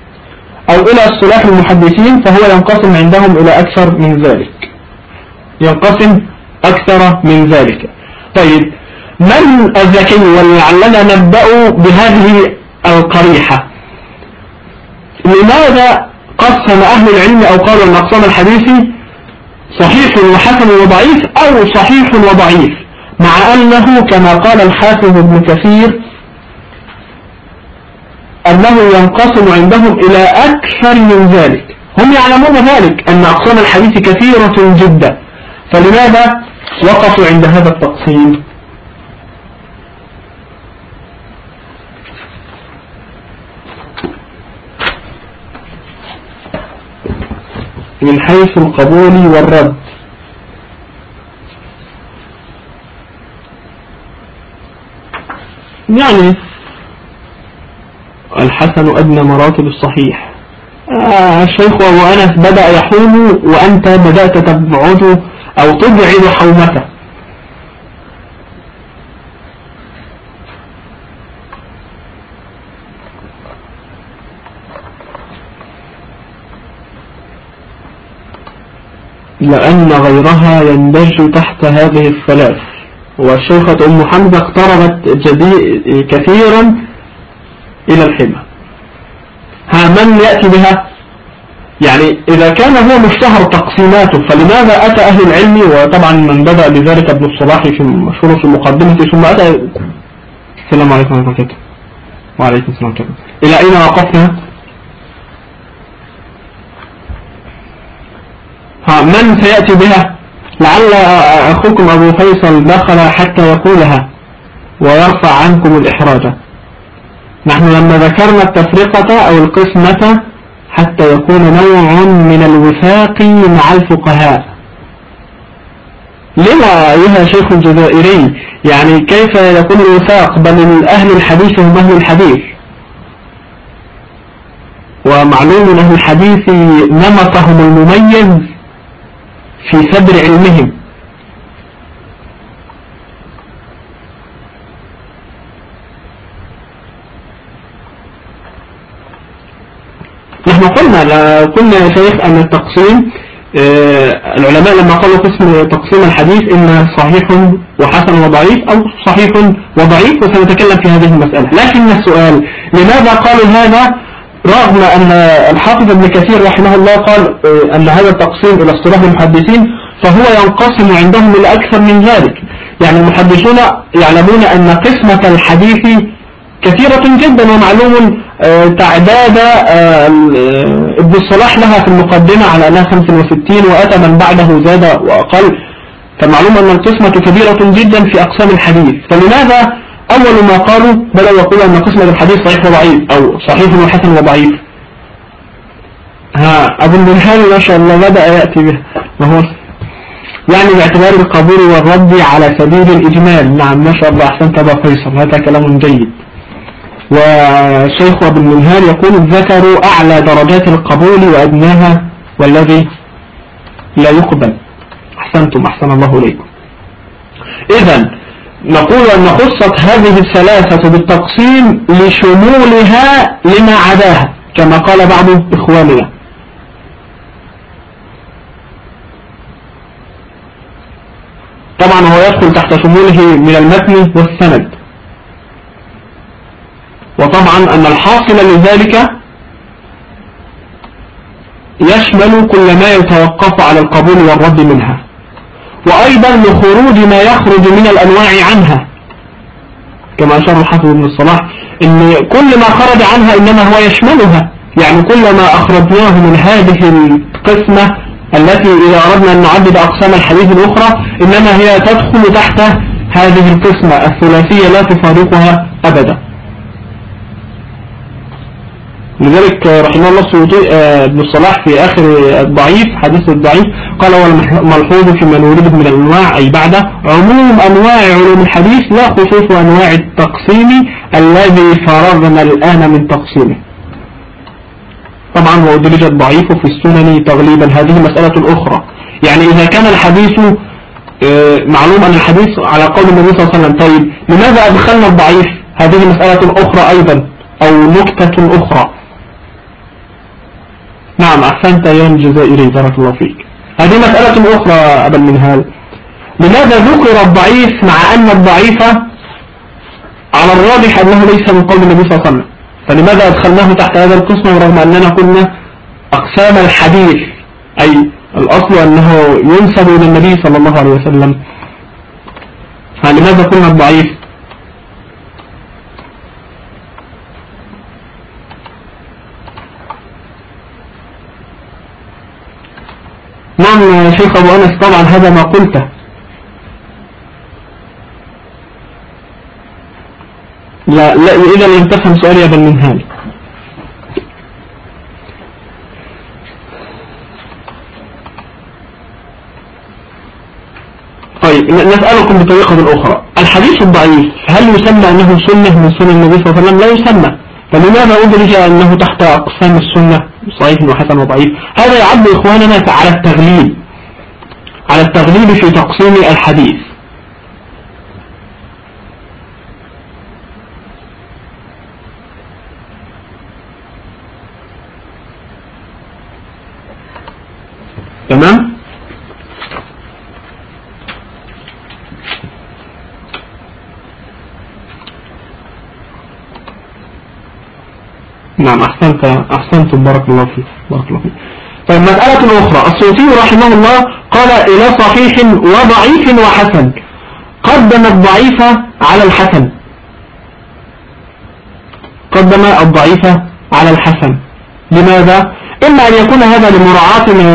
أو إلى اصطلاح المحدثين فهو ينقسم عندهم إلى أكثر من ذلك. ينقسم أكثر من ذلك. طيب من الذكي ولعلنا نبدأ بهذه القريحة؟ لماذا قسم أهل العلم أو قالوا أن أقسام الحديث صحيح وحسن وضعيف أو صحيح وضعيف؟ مع أنه كما قال الحافظ ابن كثير أنه ينقسم عندهم إلى أكثر من ذلك. هم يعلمون ذلك أن أقسام الحديث كثيرة جدا. فلماذا وقفوا عند هذا التقسيم؟ من حيث القبول والرد. يعني الحسن أدنى مراتب الصحيح. آه الشيخ أبو أنس بدأ يحوم وأنت بدأت تبعد أو تبعد حومته. لأن غيرها يندرج تحت هذه الثلاث. والشيخة أم حمزة اقتربت كثيرا إلى الحمى. ها من يأتي بها؟ يعني إذا كان هو مشتهر تقسيماته فلماذا أتى أهل العلم؟ وطبعا من بدأ بذلك ابن الصلاح في مشهور في مقدمة ثم أتى السلام عليكم ورحمة الله وبركاته. وعليكم السلام ورحمة الله إلى أين وقفنا؟ ها من سيأتي بها؟ لعل أخوكم أبو فيصل دخل حتى يقولها ويرفع عنكم الإحراج. نحن لما ذكرنا التفرقة أو القسمة حتى يكون نوع من الوفاق مع الفقهاء. لما أيها شيخ الجزائري؟ يعني كيف يكون الوفاق بل أهل الحديث هم أهل الحديث؟ ومعلوم أهل الحديث نمطهم المميز في سبر علمهم. نحن قلنا قلنا يا شيخ أن التقسيم آه، العلماء لما قالوا قسم تقسيم الحديث إما صحيح وحسن وضعيف أو صحيح وضعيف وسنتكلم في هذه المسألة. لكن السؤال لماذا قالوا هذا؟ رغم أن الحافظ ابن كثير رحمه الله قال آه، أن هذا التقسيم إلى اصطلاح المحدثين فهو ينقسم عندهم إلى أكثر من ذلك. يعني المحدثون يعلمون أن قسمة الحديث كثيرة جدا ومعلوم آه، تعداد آه، ابن الصلاح لها في المقدمة على أنها 65 وأتى من بعده زاد وأقل. فمعلوم أن القسمة كبيرة جدا في أقسام الحديث. فلماذا أول ما قالوا بدأوا يقولوا أن قسمة الحديث صحيح وضعيف أو صحيح وحسن وضعيف؟ ها أبو المنهال ما شاء الله بدأ يأتي به. وهو يعني باعتبار القبول والرد على سبيل الإجمال. نعم ما شاء الله أحسنت أبا فيصل هذا كلام جيد. وشيخ ابن المنهال يقول ذكروا أعلى درجات القبول وأدناها والذي لا يقبل. أحسنتم أحسن الله إليكم. إذا نقول أن خصت هذه الثلاثة بالتقسيم لشمولها لما عداها كما قال بعض إخواننا. طبعا هو يدخل تحت شموله من المتن والسند. وطبعا أن الحاصل لذلك يشمل كل ما يتوقف على القبول والرد منها وأيضا لخروج ما يخرج من الأنواع عنها. كما أشار الحافظ ابن الصلاح إن كل ما خرج عنها إنما هو يشملها يعني كل ما أخرجناه من هذه القسمة التي إذا أردنا أن نعدد أقسام الحديث الأخرى إنما هي تدخل تحت هذه القسمة الثلاثية لا تفارقها أبدا. لذلك رحمه الله السيوطي آه، ابن الصلاح في آخر الضعيف حديث الضعيف قال والملحوظ في من ورد من الأنواع أي بعد عموم أنواع علوم الحديث لا خصوص أنواع التقسيم الذي فرغنا الآن من تقسيمه. طبعا هو درجة ضعيف في السنن تغليبا هذه مسألة أخرى يعني إذا كان الحديث آه، معلوم أن الحديث على قول النبي صلى الله عليه وسلم طيب لماذا أدخلنا الضعيف؟ هذه مسألة أخرى أيضا أو نكتة أخرى. نعم أحسنت يا الجزائري بارك الله فيك. هذه مسألة أخرى أبا المنهال. لماذا ذكر الضعيف مع أن الضعيف على الراجح أنه ليس من قول النبي صلى الله عليه وسلم؟ فلماذا أدخلناه تحت هذا القسم رغم أننا قلنا أقسام الحديث أي الأصل أنه ينسب إلى النبي صلى الله عليه وسلم؟ فلماذا قلنا الضعيف؟ نعم يا شيخ أبو أنس طبعا هذا ما قلته. لا, لا إذا لم تفهم سؤالي يا بن منهال طيب نسألكم بطريقة أخرى. الحديث الضعيف هل يسمى أنه سنة من سنة النبي صلى الله عليه وسلم؟ لا يسمى. فلماذا أدرج أنه تحت أقسام السنة؟ صحيح وحسن وضعيف. هذا يعد إخواننا على التغليب. على التغليب في تقسيم الحديث تمام نعم أحسنت أحسنتم بارك الله فيك بارك الله فيك. طيب مسألة أخرى. الصوفي رحمه الله قال إلى صحيح وضعيف وحسن. قدم الضعيف على الحسن. قدم الضعيف على الحسن. لماذا؟ إما أن يكون هذا لمراعاة ما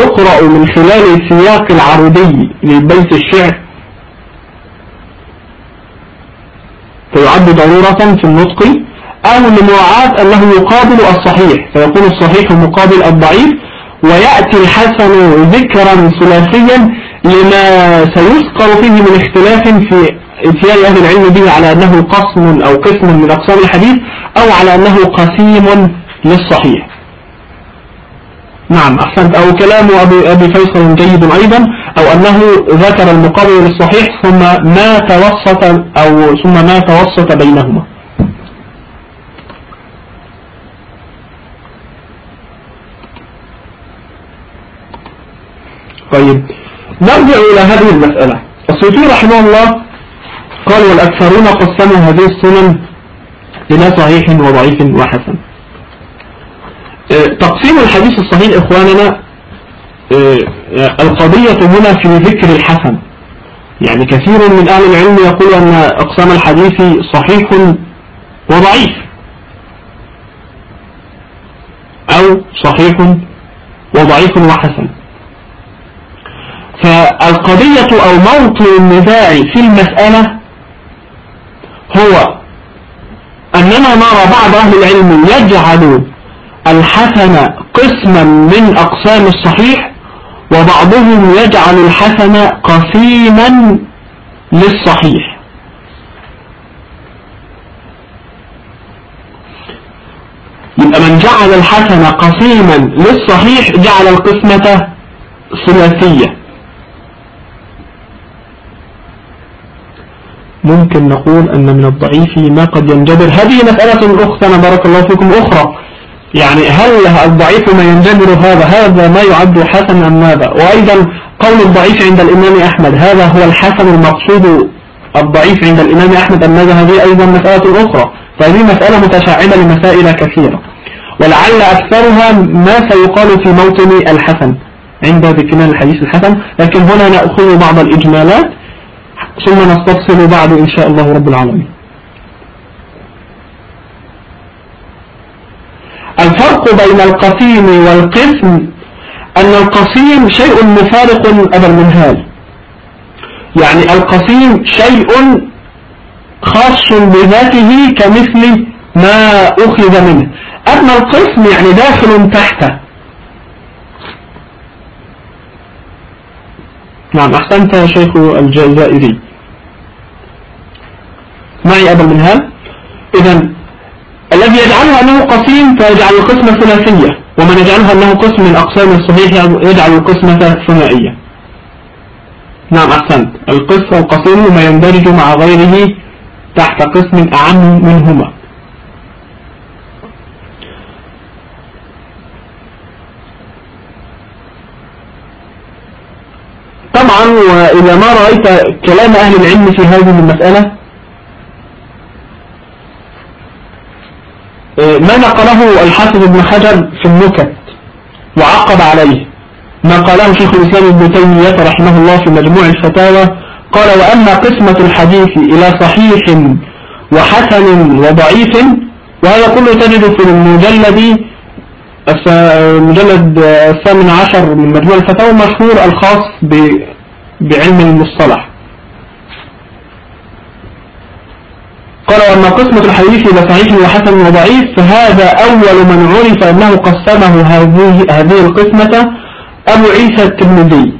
يقرأ من خلال السياق العرضي لبيت الشعر. فيعد ضرورة في النطق أو لمراعاة أنه يقابل الصحيح فيكون الصحيح مقابل الضعيف ويأتي الحسن ذكرا ثلاثيا لما سيذكر فيه من اختلاف في إتيان أهل العلم به على أنه قسم أو قسم من أقسام الحديث أو على أنه قسيم للصحيح. نعم أحسنت. أو كلام أبي, أبي فيصل جيد أيضا أو أنه ذكر المقابل للصحيح ثم ما توسط أو ثم ما توسط بينهما. طيب نرجع إلى هذه المسألة. السيوطي رحمه الله قال والأكثرون قسموا هذه السنن إلى صحيح وضعيف وحسن. آه، تقسيم الحديث الصحيح إخواننا آه، القضية هنا في ذكر الحسن. يعني كثير من أهل العلم يقول أن أقسام الحديث صحيح وضعيف أو صحيح وضعيف وحسن. فالقضية أو موطن النزاع في المسألة هو أننا نرى بعض أهل العلم يجعل الحسن قسما من أقسام الصحيح وبعضهم يجعل الحسن قسيما للصحيح. يبقى من جعل الحسن قسيما للصحيح جعل القسمة ثلاثية. ممكن نقول أن من الضعيف ما قد ينجبر. هذه مسألة أخرى بارك الله فيكم أخرى. يعني هل الضعيف ما ينجبر هذا؟ هذا ما يعد حسن أم ماذا؟ وأيضا قول الضعيف عند الإمام أحمد هذا هو الحسن المقصود الضعيف عند الإمام أحمد أم ماذا هذه أيضا مسألة أخرى. فهذه مسألة متشعبة لمسائل كثيرة. ولعل أكثرها ما سيقال في موطن الحسن. عند ذكرنا الحديث الحسن لكن هنا نأخذ بعض الإجمالات. ثم نستفصل بعد إن شاء الله رب العالمين. الفرق بين القسيم والقسم أن القسيم شيء مفارق أبا المنهال. يعني القسيم شيء خاص بذاته كمثل ما أخذ منه. أما القسم يعني داخل تحته. نعم أحسنت يا شيخ الجزائري. معي أبا المنهال إذا الذي يجعلها أنه قسيم فيجعل القسمة ثلاثية ومن يجعلها أنه قسم من أقسام الصحيح يجعل القسمة ثنائية. نعم أحسنت. القسم القسيم ما يندرج مع غيره تحت قسم أعم منهما. طبعا وإذا ما رأيت كلام أهل العلم في هذه المسألة ما نقله الحافظ ابن حجر في النكت وعقب عليه؟ ما قاله شيخ الإسلام ابن تيمية رحمه الله في مجموع الفتاوى؟ قال وأما قسمة الحديث إلى صحيح وحسن وضعيف وهذا كله تجد في المجلد المجلد الثامن عشر من مجموع الفتاوى مشهور الخاص بعلم المصطلح. قال وأما قسمة الحديث إلى صحيح وحسن وضعيف فهذا أول من عرف أنه قسمه هذه, هذه القسمة أبو عيسى الترمذي.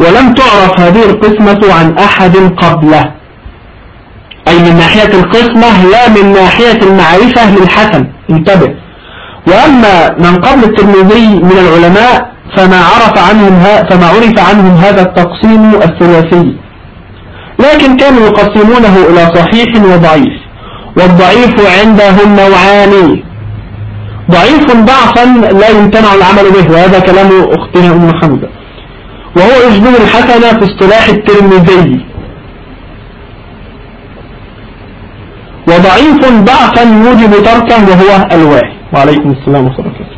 ولم تعرف هذه القسمة عن أحد قبله. أي من ناحية القسمة لا من ناحية المعرفة للحسن. انتبه. وأما من قبل الترمذي من العلماء فما عرف عنهم فما عرف عنهم هذا التقسيم الثلاثي. لكن كانوا يقسمونه إلى صحيح وضعيف والضعيف عندهم نوعان. ضعيف ضعفا لا يمتنع العمل به وهذا كلام أختنا أم حمزة. وهو إجبور الحسنة في اصطلاح الترمذي. وضعيف ضعفا يوجب تركه وهو الواحد. وعليكم السلام ورحمة الله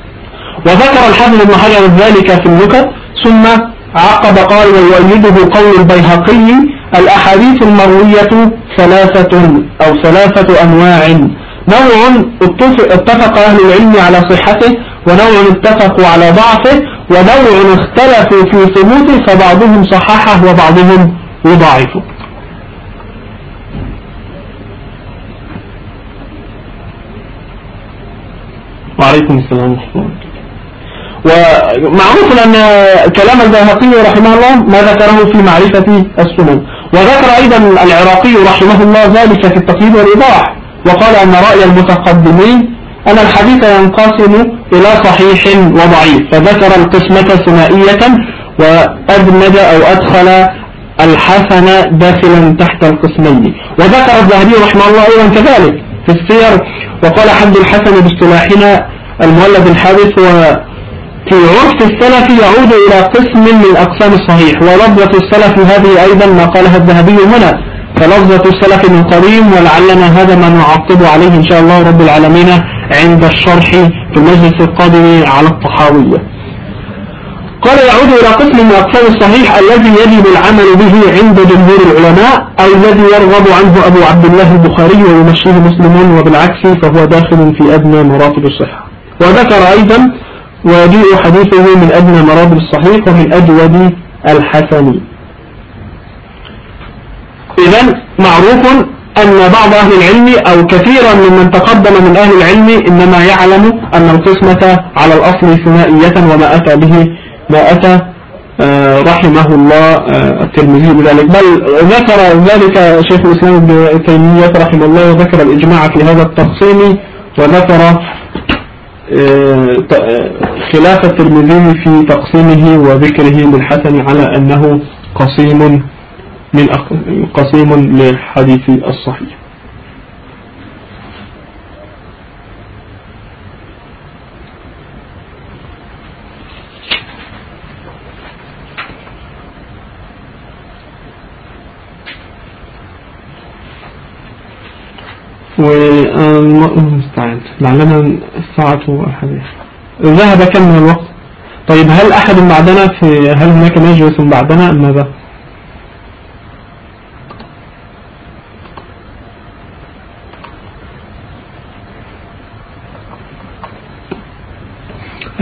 وذكر الحافظ ابن حجر ذلك في النكت ثم عقب قال ويؤيده قول البيهقي الأحاديث المروية ثلاثة أو ثلاثة أنواع. نوع اتفق أهل العلم على صحته ونوع اتفقوا على ضعفه ونوع اختلفوا في ثبوته فبعضهم صححه وبعضهم يضاعفه. وعليكم السلام ورحمة الله. ومعروف أن كلام البيهقي رحمه الله ما ذكره في معرفة السنن. وذكر أيضا العراقي رحمه الله ذلك في التقييد والإيضاح وقال أن رأي المتقدمين أن الحديث ينقسم إلى صحيح وضعيف فذكر القسمة ثنائية وأدمج أو أدخل الحسن داخلا تحت القسمين. وذكر الذهبي رحمه الله أيضا كذلك في السير وقال حد الحسن باصطلاحنا المولد الحادث وفي عرف السلف يعود إلى قسم من أقسام الصحيح ولفظة السلف هذه أيضا ما قالها الذهبي هنا فلفظة السلف من قديم ولعلنا هذا ما نعقب عليه إن شاء الله رب العالمين عند الشرح في المجلس القادم على الطحاوية. قال يعود إلى قسم من أقسام الصحيح الذي يجب العمل به عند جمهور العلماء أو الذي يرغب عنه أبو عبد الله البخاري ويمشيه مسلم وبالعكس فهو داخل في أدنى مراتب الصحة. وذكر أيضا ويجيء حديثه من أدنى مراتب الصحيح ومن أجود الحسن. إذا معروف أن بعض أهل العلم أو كثيرا ممن تقدم من أهل العلم إنما يعلم أن القسمة على الأصل ثنائية وما أتى به ما أتى آه، رحمه الله آه، الترمذي بذلك. بل ذكر ذلك شيخ الإسلام ابن تيمية رحمه الله وذكر الإجماع في هذا التقسيم وذكر خلاف الترمذي في تقسيمه وذكره للحسن على أنه قسيم من قسيم للحديث الصحيح. والمستعد لعلنا الساعة الحديث ذهب كم من الوقت؟ طيب هل أحد بعدنا في هل هناك مجلس بعدنا أم ماذا؟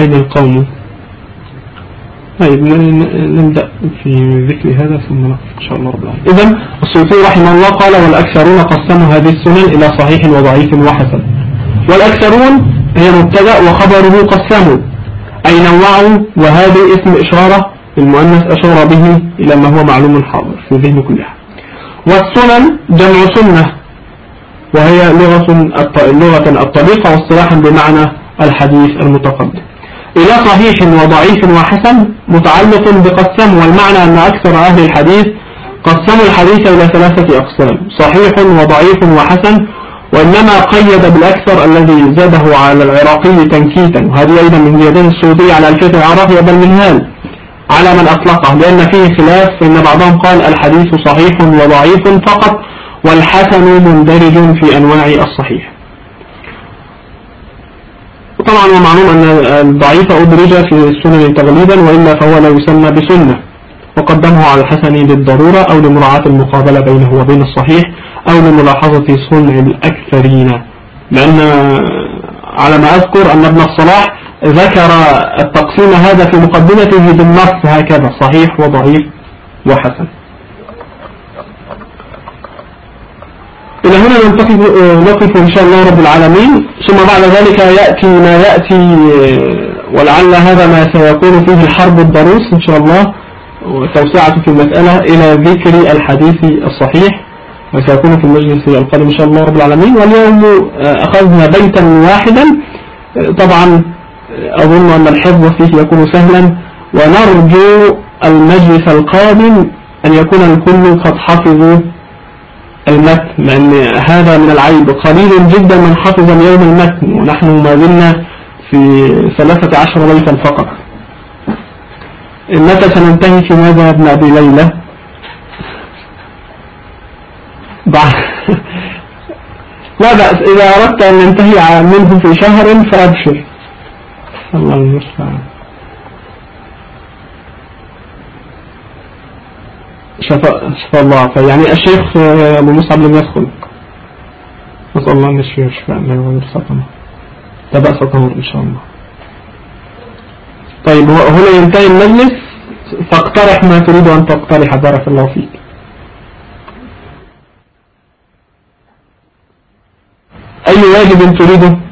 أين القوم؟ طيب نبدأ في ذكر هذا ثم نقف إن شاء الله رب العالمين. إذا السلطي رحمه الله قال والأكثرون قسموا هذه السنن إلى صحيح وضعيف وحسن. والأكثرون هي مبتدأ وخبره قسموا أي نوعوا وهذا اسم إشارة المؤنث أشار به إلى ما هو معلوم حاضر في ذهن كل أحد. والسنن جمع سنة وهي لغة لغة الطريقة واصطلاحا بمعنى الحديث المتقدم. إلى صحيح وضعيف وحسن متعلق بقسم والمعنى أن أكثر أهل الحديث قسموا الحديث إلى ثلاثة أقسام صحيح وضعيف وحسن وإنما قيد بالأكثر الذي زاده على العراقي تنكيتا وهذه أيضا من زيادات السعودية على الفقه العراقي بل منهال على من أطلقه لأن فيه خلاف فإن بعضهم قال الحديث صحيح وضعيف فقط والحسن مندرج في أنواع الصحيح. طبعا ومعلوم أن الضعيف أدرج في السنن تغليبا وإلا فهو لا يسمى بسنة. وقدمه على الحسن للضرورة أو لمراعاة المقابلة بينه وبين الصحيح أو لملاحظة صنع الأكثرين. لأن على ما أذكر أن ابن الصلاح ذكر التقسيم هذا في مقدمته بالنص هكذا صحيح وضعيف وحسن. إلى هنا ننتقف نقف إن شاء الله رب العالمين. ثم بعد ذلك يأتي ما يأتي ولعل هذا ما سيكون فيه الحرب الضروس إن شاء الله وتوسعة في المسألة إلى ذكر الحديث الصحيح وسيكون في المجلس القادم إن شاء الله رب العالمين. واليوم أخذنا بيتا واحدا طبعا أظن أن الحفظ فيه يكون سهلا. ونرجو المجلس القادم أن يكون الكل قد حفظوا المتن لأن هذا من العيب. قليل جدا من حفظ اليوم المتن ونحن ما زلنا في ثلاثة عشر بيتا فقط. متى سننتهي في ماذا ابن أبي ليلى؟ لا بأس إذا أردت أن ننتهي منه في شهر فأبشر. الله المستعان شفاء شفاء الله. يعني الشيخ أبو مصعب لم يدخل. نسأل الله أن يشفيه شفاء لا يغير سقمه لا بأس إن شاء الله. طيب هنا ينتهي المجلس. فاقترح ما تريد أن تقترح. بارك الله فيك. أي واجب تريده؟